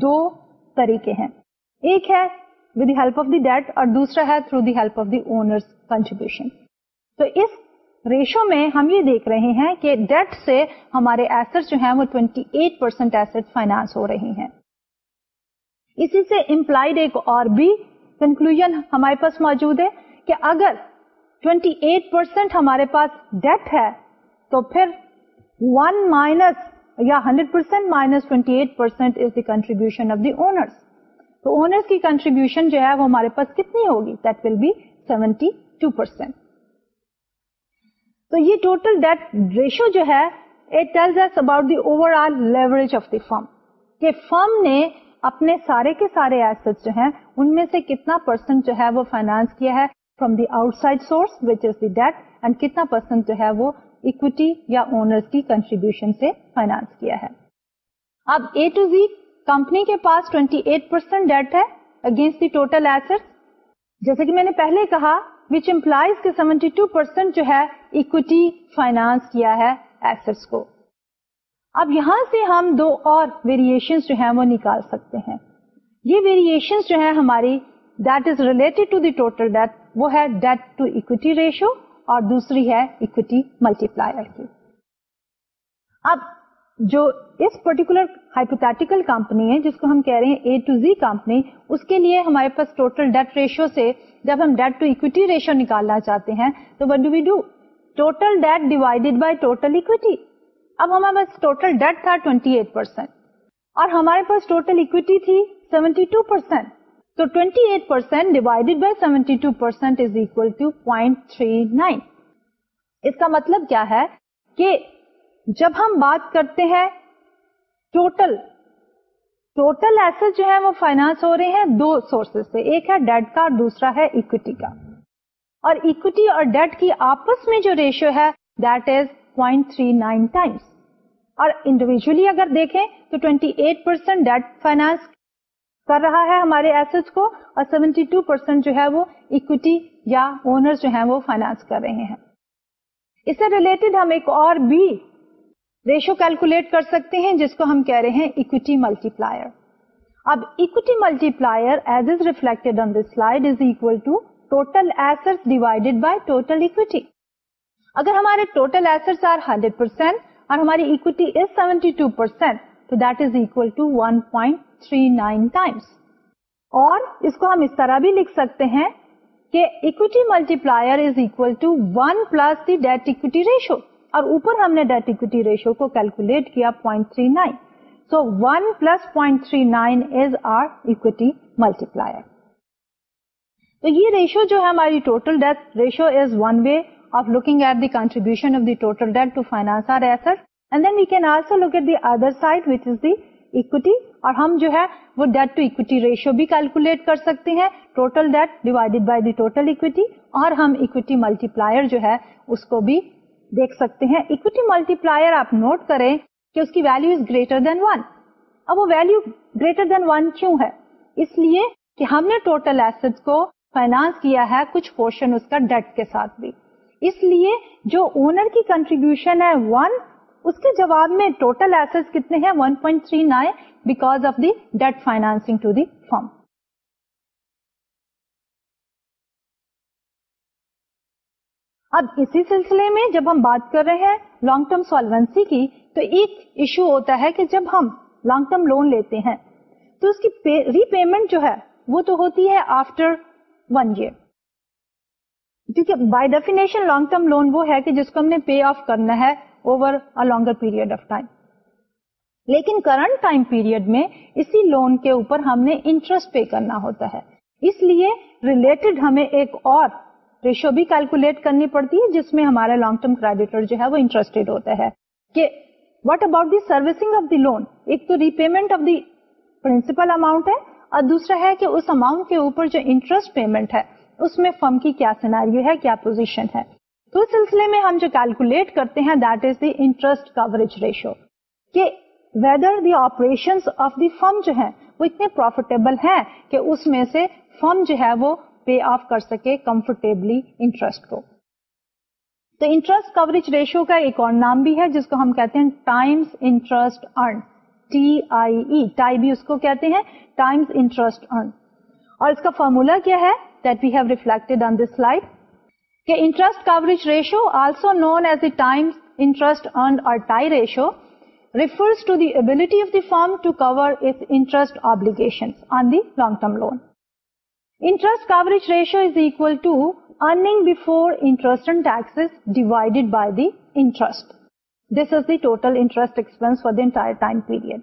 S1: دو طریقے ہیں ایک ہے with the help of the debt اور دوسرا ہے through the help of the owner contribution تو اس ریشو میں ہم یہ دیکھ رہے ہیں کہ ڈیٹ سے ہمارے ایسٹ جو ہیں وہ 28 پرسینٹ ایسٹ فائنانس ہو رہی ہیں۔ اسی سے امپلائڈ ایک اور بھی کنکلوژ ہمارے پاس موجود ہے کہ اگر 28 پرسینٹ ہمارے پاس ڈیٹ ہے تو پھر ون مائنس یا hundred percent minus twenty eight percent is the contribution of the owners تو اونرس کی کنٹریبیوشن جو ہے وہ ہمارے پاس کتنی ہوگی؟ That will be seventy two percent تو یہ ٹوٹل ڈیٹ ریشو جو ہے it tells us about the overall leverage of the firm کہ فرم نے اپنے سارے کے سارے ایسٹ جو ہیں، ان میں سے کتنا پرسینٹ جو ہے وہ فائنانس کیا ہے from the outside source which is the debt and کتنا پرسینٹ جو ہے وہ اکوٹی یا اونرس کی کنٹریبیوشن سے فائنانس کیا ہے۔ اب اے ٹو زی کمپنی کے پاس 28 پرسینٹ ڈیٹ ہے اگینسٹ دی ٹوٹل ایسٹ جیسے کہ میں نے پہلے کہا وچ امپلائز کے 72 پرسینٹ جو ہے اکوٹی فائنانس کیا ہے ایسٹس کو۔ اب یہاں سے ہم دو اور ویریشن جو ہیں وہ نکال سکتے ہیں۔ یہ ویریشن جو ہے ہماری debt is related to the total debt وہ ہے ڈیٹ ٹو اکوٹی ریشو اور دوسری ہے اکوٹی ملٹی پلائر کی۔ اب جو اس پرٹیکولر ہائپوتھیٹیکل کمپنی ہے، جس کو ہم کہہ رہے ہیں اے ٹو زی کمپنی اس کے لیے ہمارے پاس ٹوٹل ڈیٹ ریشو سے جب ہم ڈیٹ ٹو اکوٹی ریشو نکالنا چاہتے ہیں، تو what do we do total debt divided by total equity اب ہمارے پاس ٹوٹل ڈیٹ تھا 28 پرسینٹ اور ہمارے پاس ٹوٹل اکوٹی تھی 72 پرسینٹ تو 28 percent divided by 72 percent is equal to point three nine اس کا مطلب کیا ہے کہ جب ہم بات کرتے ہیں ٹوٹل ٹوٹل ایسٹ جو ہے وہ فائنانس ہو رہے ہیں دو سورسز سے، ایک ہے ڈیٹ کا اور دوسرا ہے اکوٹی کا۔ اور اکوٹی اور ڈیٹ کی آپس میں جو ریشیو ہے that is point three nine times اور انڈیویجلی اگر دیکھیں تو 28 ایٹ پرسینٹ ڈیٹ فائنانس کر رہا ہے ہمارے ایسٹ کو اور 72 پرسینٹ جو ہے وہ اکوٹی یا اونر جو ہے وہ فائنانس کر رہے ہیں. اس سے ریلیٹڈ ہم ایک اور بھی ریشو کیلکولیٹ کر سکتے ہیں جس کو ہم کہہ رہے ہیں اکوٹی ملٹی پلائر اب equity multiplier as is reflect on this slide is equal to total asset divided by total equity اگر ہمارے total asset are hundred percent اور ہماری equity is seventy two percent تو that is equal to one point three nine times اور اس کو ہم اس طرح بھی لکھ سکتے ہیں کہ equity multiplier is equal to one plus the debt equity ratio اور اوپر ہم نے ڈیٹ اکوٹی ریشو کو کیلکولیٹ کیا point three nine so one plus point three nine is our equity multiplier تو یہ ریشو جو ہے ہماری total debt ratio is one way of looking at the contribution of the total debt to finance our asset and then we can also look at the other side which is the equity اور ہم جو ہے وہ debt to equity ratio بھی calculate کر سکتے ہیں. Total debt divided by the total equity اور ہم اکوٹی ملٹی پلائر جو ہے اس کو بھی دیکھ سکتے ہیں. اکوٹی ملٹی پلائر آپ نوٹ کریں کہ اس کی value is greater than one اب وہ ویلو گریٹر دین ون کیوں ہے؟ اس لیے کہ ہم نے ٹوٹل ایسٹ کو فائنانس کیا ہے، کچھ پورشن اس کا ڈیٹ کے ساتھ بھی۔ اس لیے جو اونر کی کنٹریبیوشن ہے ون اس کے جواب میں ٹوٹل ایسٹ کتنے ہیں؟ 1.39 because of the debt financing to the firm اب اسی سلسلے میں جب ہم بات کر رہے ہیں لانگ ٹرم سالوینسی کی، تو ایک ایشو ہوتا ہے کہ جب ہم لانگ ٹرم لون لیتے ہیں، تو اس کی ری پیمنٹ جو ہے، وہ تو ہوتی ہے آفٹر ون ایئر کیونکہ by definition long term loan وہ ہے کہ جس کو ہم نے پے آف کرنا ہے over longer period of time لیکن کرنٹ ٹائم پیریڈ میں اسی لون کے اوپر ہم نے انٹرسٹ پے کرنا ہوتا ہے. اس لیے ریلیٹڈ ہمیں ایک اور ریشو بھی کیلکولیٹ کرنی پڑتی ہے، جس میں ہمارا لانگ ٹرم کریڈیٹر جو ہے وہ انٹرسٹیڈ ہوتا ہے. کہ what about the servicing of the loan ایک تو repayment of the principal amount ہے اور دوسرا ہے کہ اس اماؤنٹ کے اوپر جو انٹرسٹ پیمنٹ ہے، اس میں فرم کی کیا سیناریو ہے، کیا پوزیشن ہے۔ تو اس سلسلے میں ہم جو کیلکولیٹ کرتے ہیں that is the interest coverage ratio کہ whether the operation of the firm جو ہے وہ اتنے پروفیٹیبل ہیں کہ اس میں سے فرم جو ہے، وہ پے آف کر سکے کمفرٹیبلی انٹرسٹ کو۔ تو انٹرسٹ کوریج ریشو کا ایک اور نام بھی ہے، جس کو ہم کہتے ہیں times interest earn T I E TIE بھی اس کو کہتے ہیں ٹائمس انٹرسٹ ارن اور اس کا فارمولا کیا ہے that we have reflected on this slide کہ interest coverage ratio also known as a time interest earned اور TIE ratio refers to the ability of the firm to cover its interest obligation on the long term loan interest coverage ratio is equal to earning before interest and taxes divided by the interest this is the total interest expense for entire time period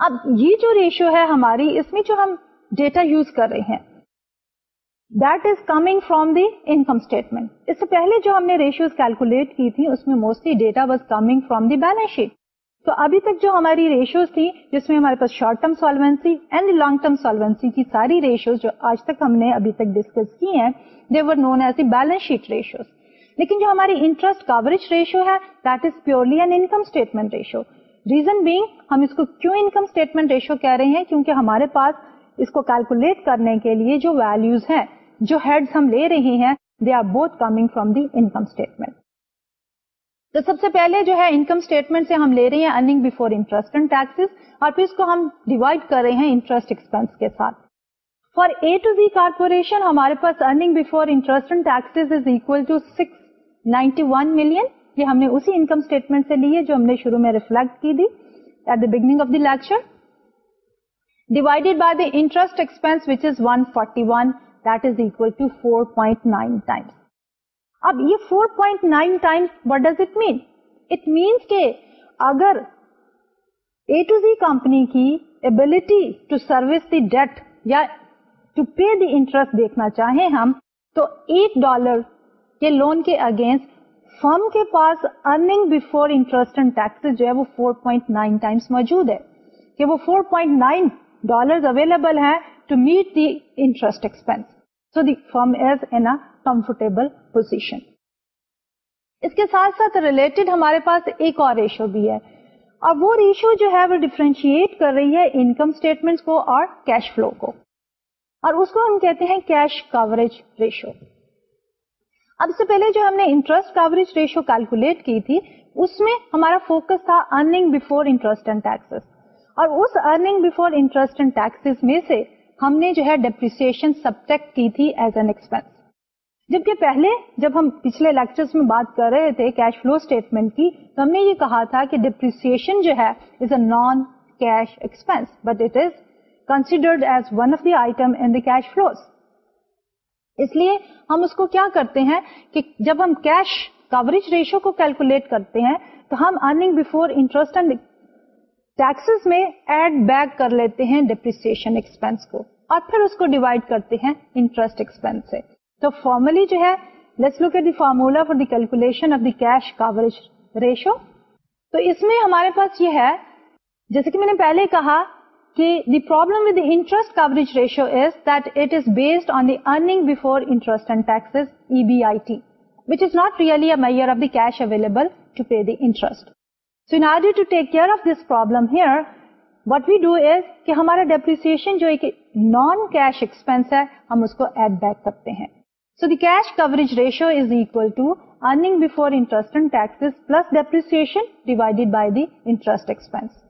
S1: اب یہ جو ratio ہے ہماری، اس میں جو ہم data use کر رہے ہیں that is coming from the income statement اس سے پہلے جو ہم نے ریشیوز کیلکولیٹ کی تھی اس میں mostly data was coming from the balance sheet تو ابھی تک جو ہماری ریشیوز تھی جس میں ہمارے پاس short term solvency and long term solvency کی ساری ریشیوز جو آج تک ہم نے ابھی تک ڈسکس کی ہیں they were known as the balance sheet ratios لیکن جو ہماری انٹرسٹ کوریج ریشیو ہے that is purely an income statement ratio reason being ہم اس کو کیوں انکم اسٹیٹمنٹ ریشیو کہہ رہے ہیں؟ کیونکہ ہمارے پاس اس کو کیلکولیٹ کرنے کے لیے جو ویلوز ہیں، جو ہیڈ ہم لے رہے ہیں they are both coming from the income statement تو سب سے پہلے جو ہے انکم اسٹیٹمنٹ سے ہم لے رہے ہیں earning before interest and taxes اور پھر اس کو ہم ڈیوائڈ کر رہے ہیں انٹرسٹ ایکسپینس کے ساتھ. For A to Z corporation ہمارے پاس earning before interest and taxes is equal to six ninety one million, یہ ہم نے اسی انکم اسٹیٹمنٹ سے لی ہے جو ہم نے شروع میں ریفلیکٹ کی تھی at the beginning of the lecture divided by the interest expense which is one forty one that is equal to 4.9 times. اب یہ 4.9 times what does it mean? It means کہ اگر A to Z کمپنی کی ability to service the debt یا to pay the interest دیکھنا چاہیں ہم، تو ایک ڈالر کے لون کے اگینسٹ فرم کے پاس earning before interest and tax جو ہے وہ 4.9 ٹائمس موجود ہے کہ وہ 4.9 ڈالر اویلیبل ہے to meet the interest expense so the firm is in comfortable position اس کے ساتھ ساتھ ریلیٹڈ ہمارے پاس ایک اور ریشو بھی ہے اور وہ ریشو جو ہے وہ ڈفرینشیٹ کر رہی ہے انکم اسٹیٹمنٹ کو اور کیش فلو کو اور اس کو ہم کہتے ہیں کیش کوریج ریشو اب سے پہلے جو ہم نے انٹرسٹ کوریج ریشو کیلکولیٹ کی تھی، اس میں ہمارا فوکس تھا earning before interest and taxes اور اس earning before interest and taxes میں سے ہم نے جو ہے ڈپریسن سبٹیکٹ کی تھی ایز این ایکسپینس جبکہ پہلے جب ہم پچھلے لیکچر میں بات کر رہے تھے کیش فلو اسٹیٹمنٹ کی، تو ہم نے یہ کہا تھا کہ ڈپریسن جو ہے is a non cash expense but it is considered as one of the item in the cash flows اس لیے ہم اس کو کیا کرتے ہیں کہ جب ہم کیش کوریج ریشو کو کیلکولیٹ کرتے ہیں تو ہم earning before interest and taxes میں ایڈ بیک کر لیتے ہیں ڈپریسن ایکسپینس کو اور پھر اس کو ڈیوائڈ کرتے ہیں انٹرسٹ ایکسپینس سے۔ تو فارملی جو ہے let's look at the formula for the calculation of the cash coverage ratio تو اس میں ہمارے پاس یہ ہے، جیسے کہ میں نے پہلے کہا the problem with interest coverage ratio is that it is based on the earning before interest and taxes E B I T which is not really a measure of the cash available to pay the interest so in order to take care of this problem here what we do is کہ ہمارا depression جو ایک naan cash expense ہے ہم اس کو add back کرتے ہیں so the cash coverage ratio is equal to earning before interest and tax plus depreciation divided by the interest expense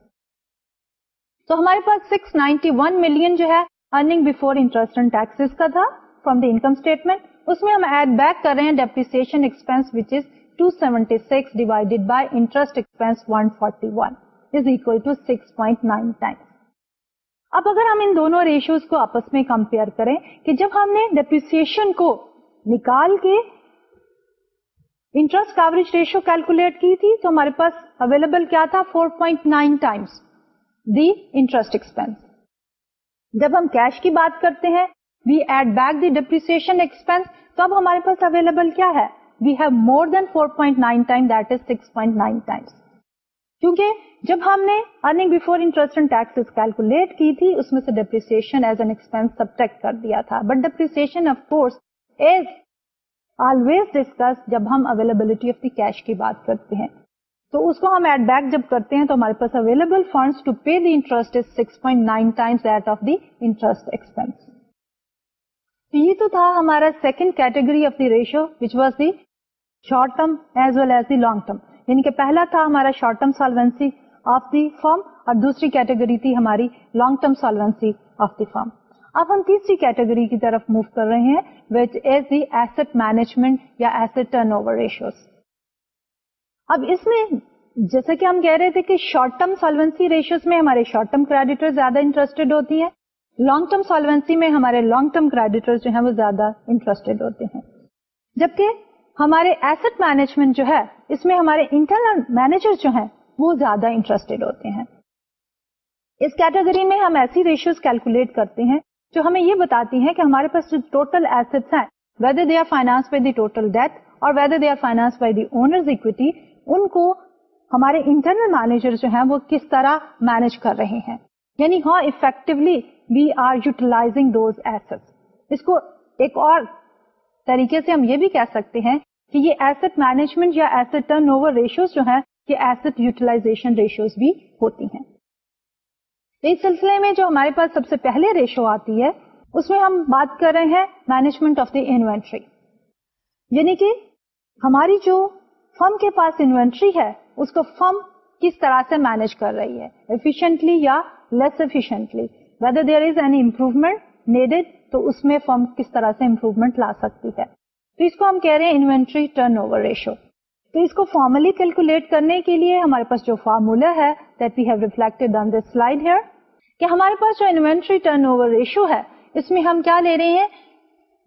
S1: تو ہمارے پاس سکس نائنٹی ون ملین جو ہے earning before interest and tax کا تھا from the income statement اس میں ہم ایڈ بیک کر رہے ہیں depreciation expense which is 276 divided by interest expense 141 is equal to 6.9 times. اب اگر ہم ان دونوں ریشوز کو آپس میں کمپیئر کریں کہ جب ہم نے ڈیپریسن کو نکال کے انٹرسٹ کوریج ریشو کیلکولیٹ کی تھی تو ہمارے پاس اویلیبل کیا تھا 4.9 ٹائمس دی انٹرسٹ ایکسپینس جب ہم کیش کی بات کرتے ہیں we add back the depreciation expense تو اب ہمارے پاس اویلیبل کیا ہے؟ We have more than four point nine time that is six point nine times کیونکہ جب ہم نے earning before interest and tax calculate کی تھی، اس میں سے depreciation as an expense subtract کر دیا تھا. But depreciation of course is always discuss جب ہم اویلیبلٹی آف دی کیش کی بات کرتے ہیں. تو اس کو ہم ایڈ بیک جب کرتے ہیں تو ہمارے پاس available funds to pay the interest is six point nine times that of the interest expense یہ تو تھا ہمارا second category of the ratio which was the short term as well as the long term یعنی کہ پہلا تھا ہمارا short term solvency of the firm اور دوسری کیٹیگری تھی ہماری long term solvency of the firm اب ہم تیسری کیٹیگری کی طرف موو کر رہے ہیں which is the asset management یا ایسٹ ٹرن اوور ریشوز اب اس میں جیسا کہ ہم کہہ رہے تھے کہ شارٹ ٹرم سالوینسی ریشوز میں ہمارے شارٹ ٹرم کریڈیٹر زیادہ انٹرسٹیڈ ہوتی ہیں لانگ ٹرم سالوینسی میں ہمارے لانگ ٹرم کریڈیٹر جو ہیں وہ زیادہ انٹرسٹیڈ ہوتے ہیں۔ جبکہ ہمارے ایسٹ مینجمنٹ جو ہے، اس میں ہمارے انٹرنل مینیجر جو ہیں وہ زیادہ انٹرسٹیڈ ہوتے ہیں۔ اس کیٹیگری میں ہم ایسی ریشیوز کیلکولیٹ کرتے ہیں جو ہمیں یہ بتاتی ہیں کہ ہمارے پاس جو ٹوٹل ایسٹس ہیں whether they are finance by the total debt اور whether they are finance by the owners equity ان کو ہمارے انٹرنل مینیجر جو ہیں وہ کس طرح مینج کر رہے ہیں؟ یعنی how effectively we are utilizing those asset اس کو ایک اور طریقے سے ہم یہ بھی کہہ سکتے ہیں کہ یہ ایسٹ مینجمنٹ یا ایسٹ ٹرن اوور ریشوز جو ہیں، یہ ایسٹ یوٹیلائزیشن ریشوز بھی ہوتی ہیں۔ اس سلسلے میں جو ہمارے پاس سب سے پہلے ریشو آتی ہے، اس میں ہم بات کر رہے ہیں مینجمنٹ آف دی انوینٹری یعنی کہ ہماری جو فرم کے پاس انوینٹری ہے، اس کو فرم کس طرح سے مینج کر رہی ہے؟ افیشئنٹلی یا less efficiently whether there is any improvement needed تو اس میں فرم کس طرح سے امپروومنٹ لا سکتی ہے؟ تو اس کو ہم کہہ رہے ہیں انوینٹری ٹرن اوور ریشو تو اس کو فارملی کیلکولیٹ کرنے کے لیے ہمارے پاس جو فارمولا ہے that we have reflected on this slide here کہ ہمارے پاس جو انوینٹری ٹرن اوور ریشو ہے، اس میں ہم کیا لے رہے ہیں؟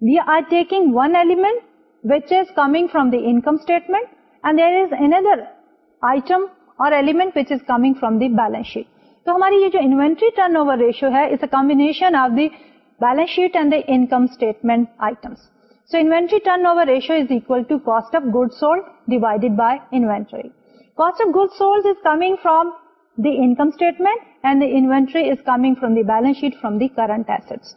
S1: We are taking one element which is coming from the income statement and there is another item اور element which is coming from the balance sheet تو ہماری یہ جو انوینٹری ٹرن اوور ریشو ہے it's a combination of the balance sheet and the income statement items So inventory turnover ratio is equal to cost of goods sold divided by inventory. Cost of goods sold is coming from the income statement and the inventory is coming from the balance sheet from the current assets.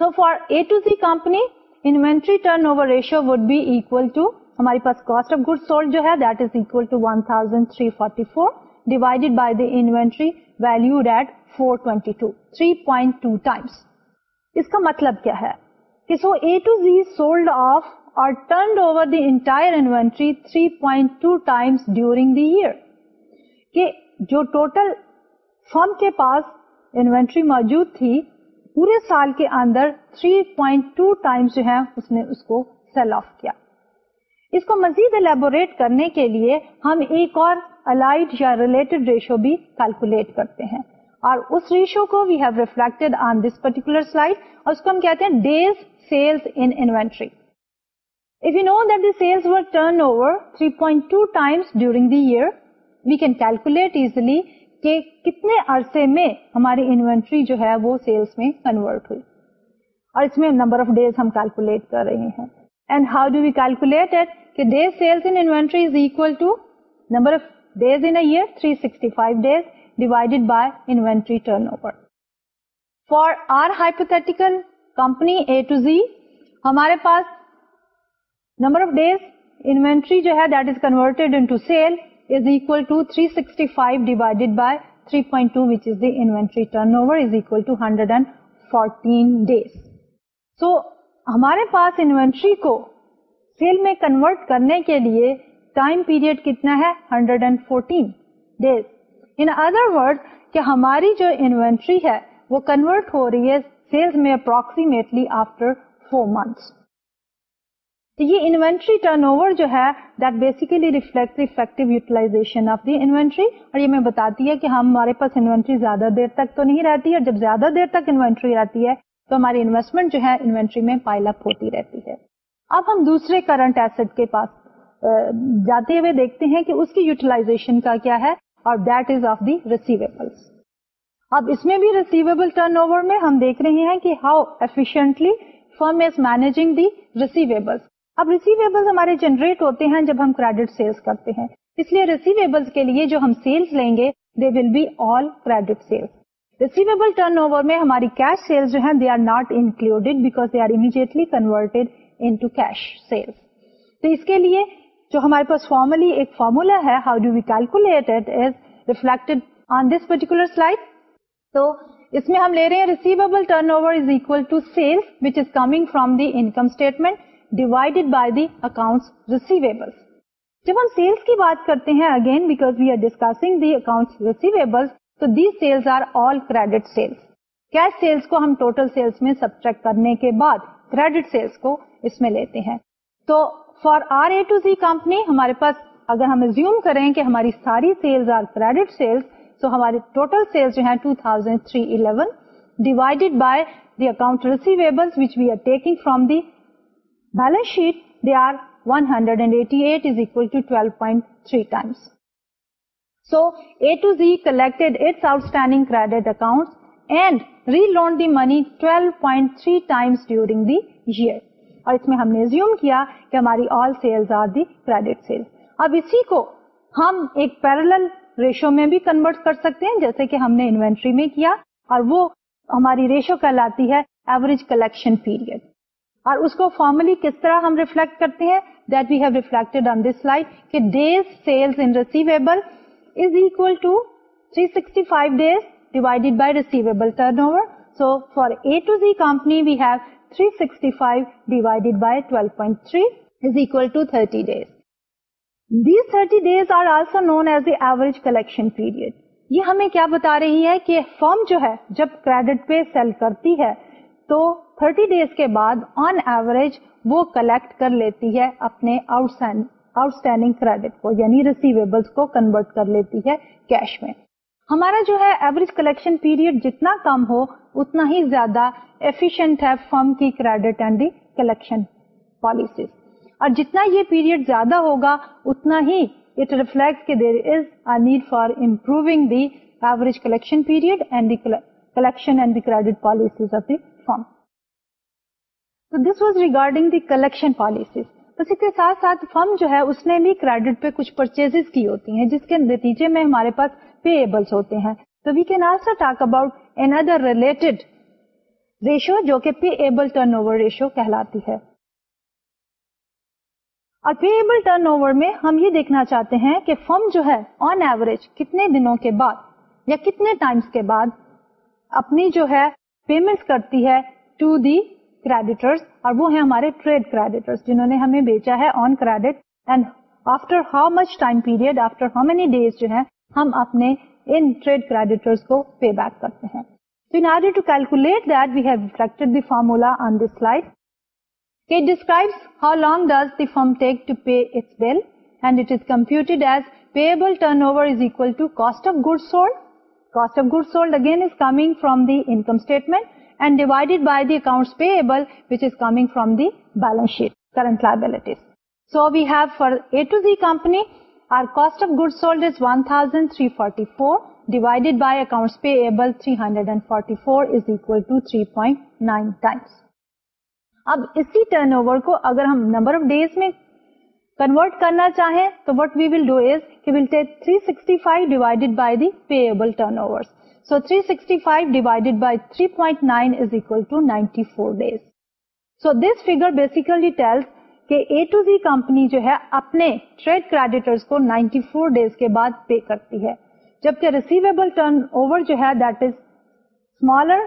S1: So for A to Z company, inventory turnover ratio would be equal to ہمارے پاس cost of good sold جو ہے that is equal to one thousand three forty four divided by the inventory value at four twenty two three point two times اس کا مطلب کیا ہے کہ so A to Z sold off اور turned over the entire inventory 3.2 times during the year کہ جو total firm کے پاس انوینٹری موجود تھی، پورے سال کے اندر 3.2 ٹائمس جو ہے، اس نے اس کو سیل آف کیا. اس کو مزید الیبوریٹ کرنے کے لیے ہم ایک اور الائٹ یا ریلیٹڈ ریشو بھی کیلکولیٹ کرتے ہیں۔ اور اس ریشو کو we have reflected on this particular slide اور اس کو ہم کہتے ہیں days sales in inventory If you know that the sales were turnover 3.2 times during the year, we can calculate easily کہ کتنے عرصے میں ہماری انوینٹری جو ہے وہ سیلس میں کنورٹ ہوئی۔ اور اس میں نمبر آف ڈیز ہم کیلکولیٹ کر رہے ہیں۔ And how do we calculate it کہ days sales in inventory is equal to number of days in year 365 days divided by inventory turnover for our hypothetical company A to Z ہمارے پاس number of days inventory جو ہے that is converted in sale is equal to three sixty five divided by three point two which is the inventory turnover is equal to hundred and fourteen days so ہمارے پاس inventory کو sale میں convert کرنے کے لیے time period کتنا ہے؟ Hundred and fourteen days in other word کہ ہماری جو انوینٹری ہے، وہ کنورٹ ہو رہی ہے سیلس میں اپروکسیمیٹلی آفٹر فور منتھس تو یہ انوینٹری ٹرن اوور جو ہے that basically reflect effective utilization of the inventory اور یہ میں بتاتی ہے کہ ہمارے پاس انوینٹری زیادہ دیر تک تو نہیں رہتی اور جب زیادہ دیر تک انوینٹری رہتی ہے، تو ہماری انویسٹمنٹ جو ہے انوینٹری میں پائل اپ ہوتی رہتی ہے۔ اب ہم دوسرے کرنٹ ایسٹ کے پاس جاتے ہوئے دیکھتے ہیں کہ اس کی یوٹیلائزیشن کا کیا ہے اور that is of the receivable اب اس میں بھی ریسیویبل ٹرن اوور میں ہم دیکھ رہے ہیں کہ how efficiently firm is managing the receivable اب ریسیویبل ہمارے جنریٹ ہوتے ہیں جب ہم کریڈٹ سیلس کرتے ہیں. اس لیے ریسیویبل کے لیے جو ہم سیلس لیں گے they will be all credit sales receivable turnover میں ہماری کیش سیلس جو ہیں they are not included because they are immediately converted into cash sales تو اس کے لیے جو ہمارے پاس فارملی ایک فارمولا ہے how do we calculate it is reflected on this particular slide تو اس میں ہم لے رہے ہیں receivable turnover is equal to sales which is coming from the income statement divided by the account receivable جب ہم سیلس کی بات کرتے ہیں again because we are discussing the account receivable تو the sales are all credit sales cash sales کو ہم total sales میں سبٹریکٹ کرنے کے بعد کریڈٹ سیلس کو اس میں لیتے ہیں تو for our A to Z company ہمارے پاس اگر ہم زیوم کریں کہ ہماری ساری سیلز آر کریڈٹ سیلس تو ہمارے ٹوٹل سیلس جو ہیں 2311 divided by the account receivable which we are taking from the Balance sheet, they are 188 is equal to 12.3 times. So A to Z collected its outstanding credit accounts and re-loaned the money 12.3 times during the year. اور اس میں ہم نے zoom کیا کہ ہماری all sales are the credit sale اب اسی کو ہم ایک پیرل ریشو میں بھی کنورٹ کر سکتے ہیں جیسے کہ ہم نے انوینٹری میں کیا اور وہ ہماری ریشو کہلاتی ہے ایوریج کلیکشن پیریڈ اور اس کو فارملی کس طرح ہم ریفلیکٹ کرتے ہیں that we have reflected on this slide کہ days sales in receivable is equal to 365 days divided by receivable turnover so for A to Z company we have 365 divided by 12.3 is equal to 30 days. These 30 days are also known as the average collection period. یہ ہمیں کیا بتا رہی ہے کہ فرم جو ہے جب کریڈٹ پہ سیل کرتی ہے تو تھرٹی ڈیز کے بعد آن ایوریج وہ کلیکٹ کر لیتی ہے اپنے آؤٹ اسٹینڈنگ کریڈٹ کو یعنی ریسیویبل کو کنورٹ کر لیتی ہے کیش میں ہمارا جو ہے ایوریج کلیکشن پیریڈ جتنا کم ہو، اتنا ہی زیادہ ایفیشینٹ ہے فرم کی credit and the collection policies اور جتنا یہ پیریڈ زیادہ ہوگا، اتنا ہی اٹ ریفلیکٹ کہ there is a need for improving the average collection period and the collection and the credit policies of the firm تو this was regarding the collection policies بس اس کے ساتھ ساتھ فرم جو ہے، اس نے بھی کریڈٹ پہ کچھ پرچیز کی ہوتی ہیں، جس کے نتیجے میں ہمارے پاس پے ایبلس ہوتے ہیں. تو we can also talk about another related ratio جو کہ payable turnover ratio کہلاتی ہے. اور پے ایبل ٹرن اوور میں ہم یہ دیکھنا چاہتے ہیں کہ فرم جو ہے آن ایوریج کتنے دنوں کے بعد یا کتنے ٹائمس کے بعد اپنی جو ہے پیمنٹ کرتی ہے ٹو دی کریڈیٹرس اور وہ ہیں ہمارے ٹریڈ کریڈیٹرس جنہوں نے ہمیں بیچا ہے on credit and after how much time period after how many days جو ہے ہم اپنے ان ٹریڈ کریڈیٹر پے بیک کرتے ہیں۔ Balance sheet current liabilities so we've for زمپنی our cost of goods sold is 1,344 divided by accounts payable 344 is equal to 3.9 times. اب اسی turn over کو اگر ہم نمبر آف ڈیز میں کنورٹ کرنا چاہیں تو what we will do is will take 365 divided by the payable turnover so 365 divided by 3.9 is equal to 94 days so this figure basically tells کہ اے ٹو زی کمپنی جو ہے اپنے trade creditors کو 94 days کے بعد pay کرتی ہے۔ جبکہ ریسیویبل ٹرن اوور جو ہے دیٹ از اسمالر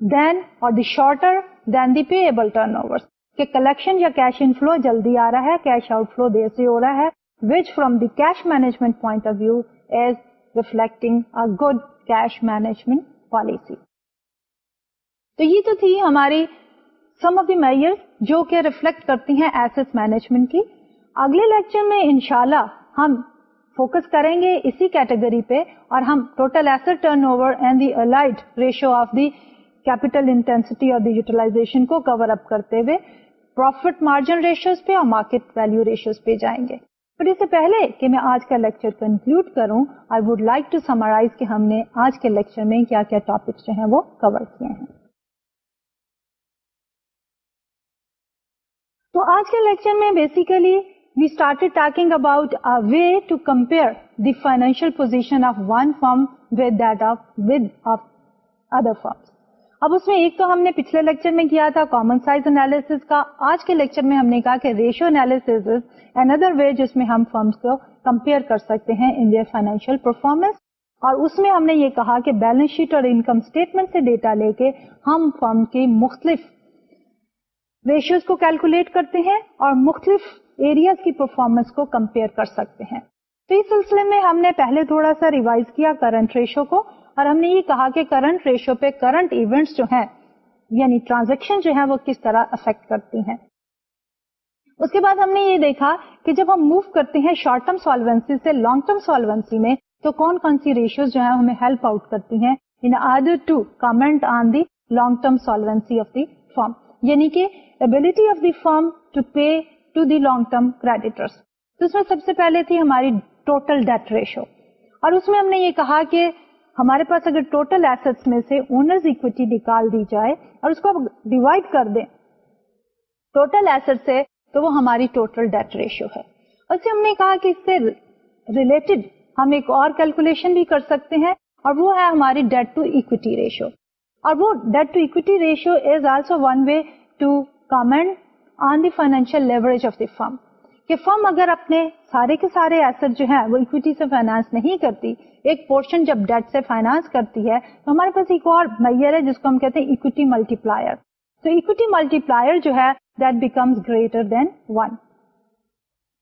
S1: دین اور the shorter than the payable turnover کہ کلیکشن یا کیش ان فلو جلدی آ رہا ہے کیش آؤٹ فلو دیر سے ہو رہا ہے which from the cash management point of view is reflecting a good cash management policy تو یہ تو تھی ہماری سم آف دی میئر جو کہ ریفلیکٹ کرتی ہیں ایسٹ مینجمنٹ کی، اگلے لیکچر میں انشاءاللہ ہم فوکس کریں گے اسی کیٹیگری پہ اور ہم total asset turnover and the allied ratio of the capital intensity اور یوٹیلائزیشن کو کور اپ کرتے ہوئے پروفٹ مارجن ریشوز پہ اور مارکیٹ ویلو ریشوز پہ جائیں گے۔ بٹ اس سے پہلے کہ میں آج کا لیکچر کنکلوڈ کروں I would like to summarize کہ ہم نے آج کے لیکچر میں کیا کیا ٹاپکس جو ہیں وہ کور کیے ہیں۔ تو آج کے لیکچر میں basically we started talking about way to compare the financial position of one firm with that of with of other firms اب اس میں ایک تو ہم نے پچھلے لیکچر میں کیا تھا کامن سائز انالیس کا، آج کے لیکچر میں ہم نے کہا کہ ریشو انالیس اندر وے جس میں ہم فرمس کو کمپیئر کر سکتے ہیں ان دیئر فائنینشیل پرفارمنس اور اس میں ہم نے یہ کہا کہ بیلنس شیٹ اور انکم اسٹیٹمنٹ سے ڈیٹا لے کے ہم فرم کی مختلف ریشیوز کو کیلکولیٹ کرتے ہیں اور مختلف ایریاز کی پرفارمنس کو کمپیئر کر سکتے ہیں۔ تو اس سلسلے میں ہم نے پہلے تھوڑا سا ریوائز کیا کرنٹ ریشو کو اور ہم نے یہ کہا کہ کرنٹ ریشو پہ کرنٹ ایونٹس جو ہیں یعنی ٹرانزیکشن جو ہے وہ کس طرح افیکٹ کرتی ہیں۔ اس کے بعد ہم نے یہ دیکھا کہ جب ہم موو کرتے ہیں شارٹ ٹرم سالوینسی سے لانگ ٹرم سالوینسی میں، تو کون کون سی ریشیوز جو ہے ہمیں ہیلپ آؤٹ کرتی ہیں؟ In order to comment on the long term solvency of the firm یعنی کہ ability of the firm to pay to the long term creditors اس میں سب سے پہلے تھی ہماری ٹوٹل ڈیٹ ریشو اور اس میں ہم نے یہ کہا کہ ہمارے پاس اگر ٹوٹل ایسٹ میں سے اونرز اکویٹی نکال دی جائے اور اس کو ڈیوائڈ کر دیں ٹوٹل ایسٹ سے تو وہ ہماری ٹوٹل ڈیٹ ریشو ہے۔ اور ہم نے کہا کہ اس سے ریلیٹڈ ہم ایک اور کیلکولیشن بھی کر سکتے ہیں اور وہ ہے ہماری ڈیٹ ٹو اکویٹی ریشو اور وہ debt to equity ratio is also one way to comment on the financial leverage of the firm کہ فرم اگر اپنے سارے کے سارے ایسٹ جو ہیں وہ اکویٹی سے فائنانس نہیں کرتی، ایک پورشن جب ڈیٹ سے فائنانس کرتی ہے، تو ہمارے پاس ایک اور میئر ہے جس کو ہم کہتے ہیں اکویٹی ملٹی پلائر تو اکویٹی ملٹی پلائر جو ہے that becomes greater than one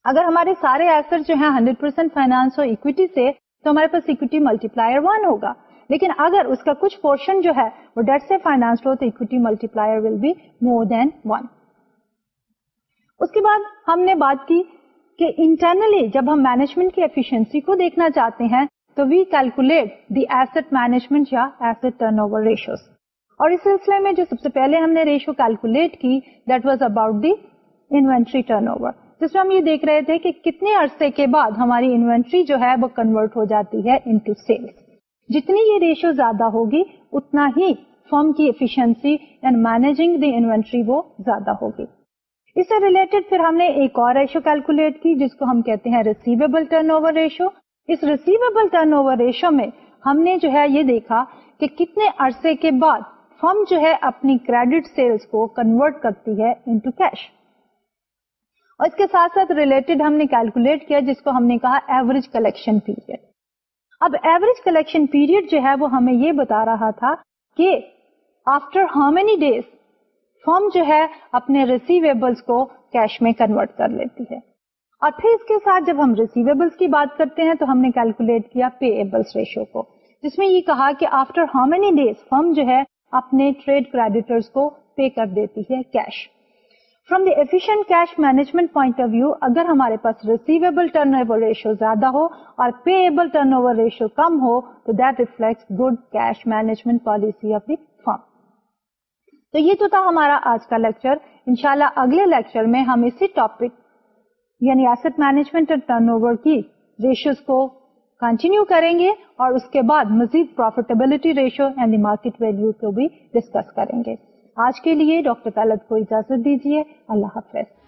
S1: اگر ہمارے سارے ایسٹ جو ہیں ہنڈریڈ پرسینٹ فائنانس ہو اکویٹی سے، تو ہمارے پاس اکویٹی ملٹی پلائر ون ہوگا۔ لیکن اگر اس کا کچھ پورشن جو ہے وہ ڈیٹ سے فائنانس ہو تو equity multiplier will be more than one اس کے بعد ہم نے بات کی کہ انٹرنلی جب ہم مینجمنٹ کی ایفیشنسی کو دیکھنا چاہتے ہیں تو we calculate the asset management یا ایسٹ ٹرن اوور ریشوز اور اس سلسلے میں جو سب سے پہلے ہم نے ریشو کیلکولیٹ کی that was about the inventory turnover جس میں ہم یہ دیکھ رہے تھے کہ کتنے عرصے کے بعد ہماری انوینٹری جو ہے وہ کنورٹ ہو جاتی ہے انٹو سیلس جتنی یہ ریشو زیادہ ہوگی، اتنا ہی فرم کی efficiency and managing the inventory وہ زیادہ ہوگی۔ اس سے ریلیٹڈ پھر ہم نے ایک اور ریشو کیلکولیٹ کی، جس کو ہم کہتے ہیں ریسیویبل ٹرن اوور ریشو اس ریسیویبل ٹرن اوور ریشو میں ہم نے جو ہے یہ دیکھا کہ کتنے عرصے کے بعد فرم جو ہے اپنی کریڈٹ سیلس کو کنورٹ کرتی ہے انٹو کیش اور اس کے ساتھ ساتھ ریلیٹڈ ہم نے کیلکولیٹ کیا، جس کو ہم نے کہا ایوریج کلیکشن پیریڈ اب ایوریج کلیکشن پیریڈ جو ہے وہ ہمیں یہ بتا رہا تھا کہ after how many days firm جو ہے اپنے ریسیویبلس کو کیش میں کنورٹ کر لیتی ہے۔ اور پھر اس کے ساتھ جب ہم ریسیویبلس کی بات کرتے ہیں تو ہم نے کیلکولیٹ کیا پے ایبلس ریشو کو، جس میں یہ کہا کہ after how many days firm جو ہے اپنے ٹریڈ کریڈیٹرس کو پے کر دیتی ہے cash from the efficient cash management point of view اگر ہمارے پاس ریسیویبل ٹرن اوور ریشو زیادہ ہو اور payable turnover ratio کم ہو، تو that reflect good cash management policy of the firm تو یہ تو تھا ہمارا آج کا لیکچر انشاءاللہ اگلے لیکچر میں ہم اسی ٹاپک یعنی ایسٹ مینجمنٹ اور ٹرن اوور کی ریشوز کو کنٹینیو کریں گے اور اس کے بعد مزید profitability ratio and the market value کو بھی ڈسکس کریں گے۔ آج کے لیے ڈاکٹر طلب کو اجازت دیجیے۔ اللہ حافظ۔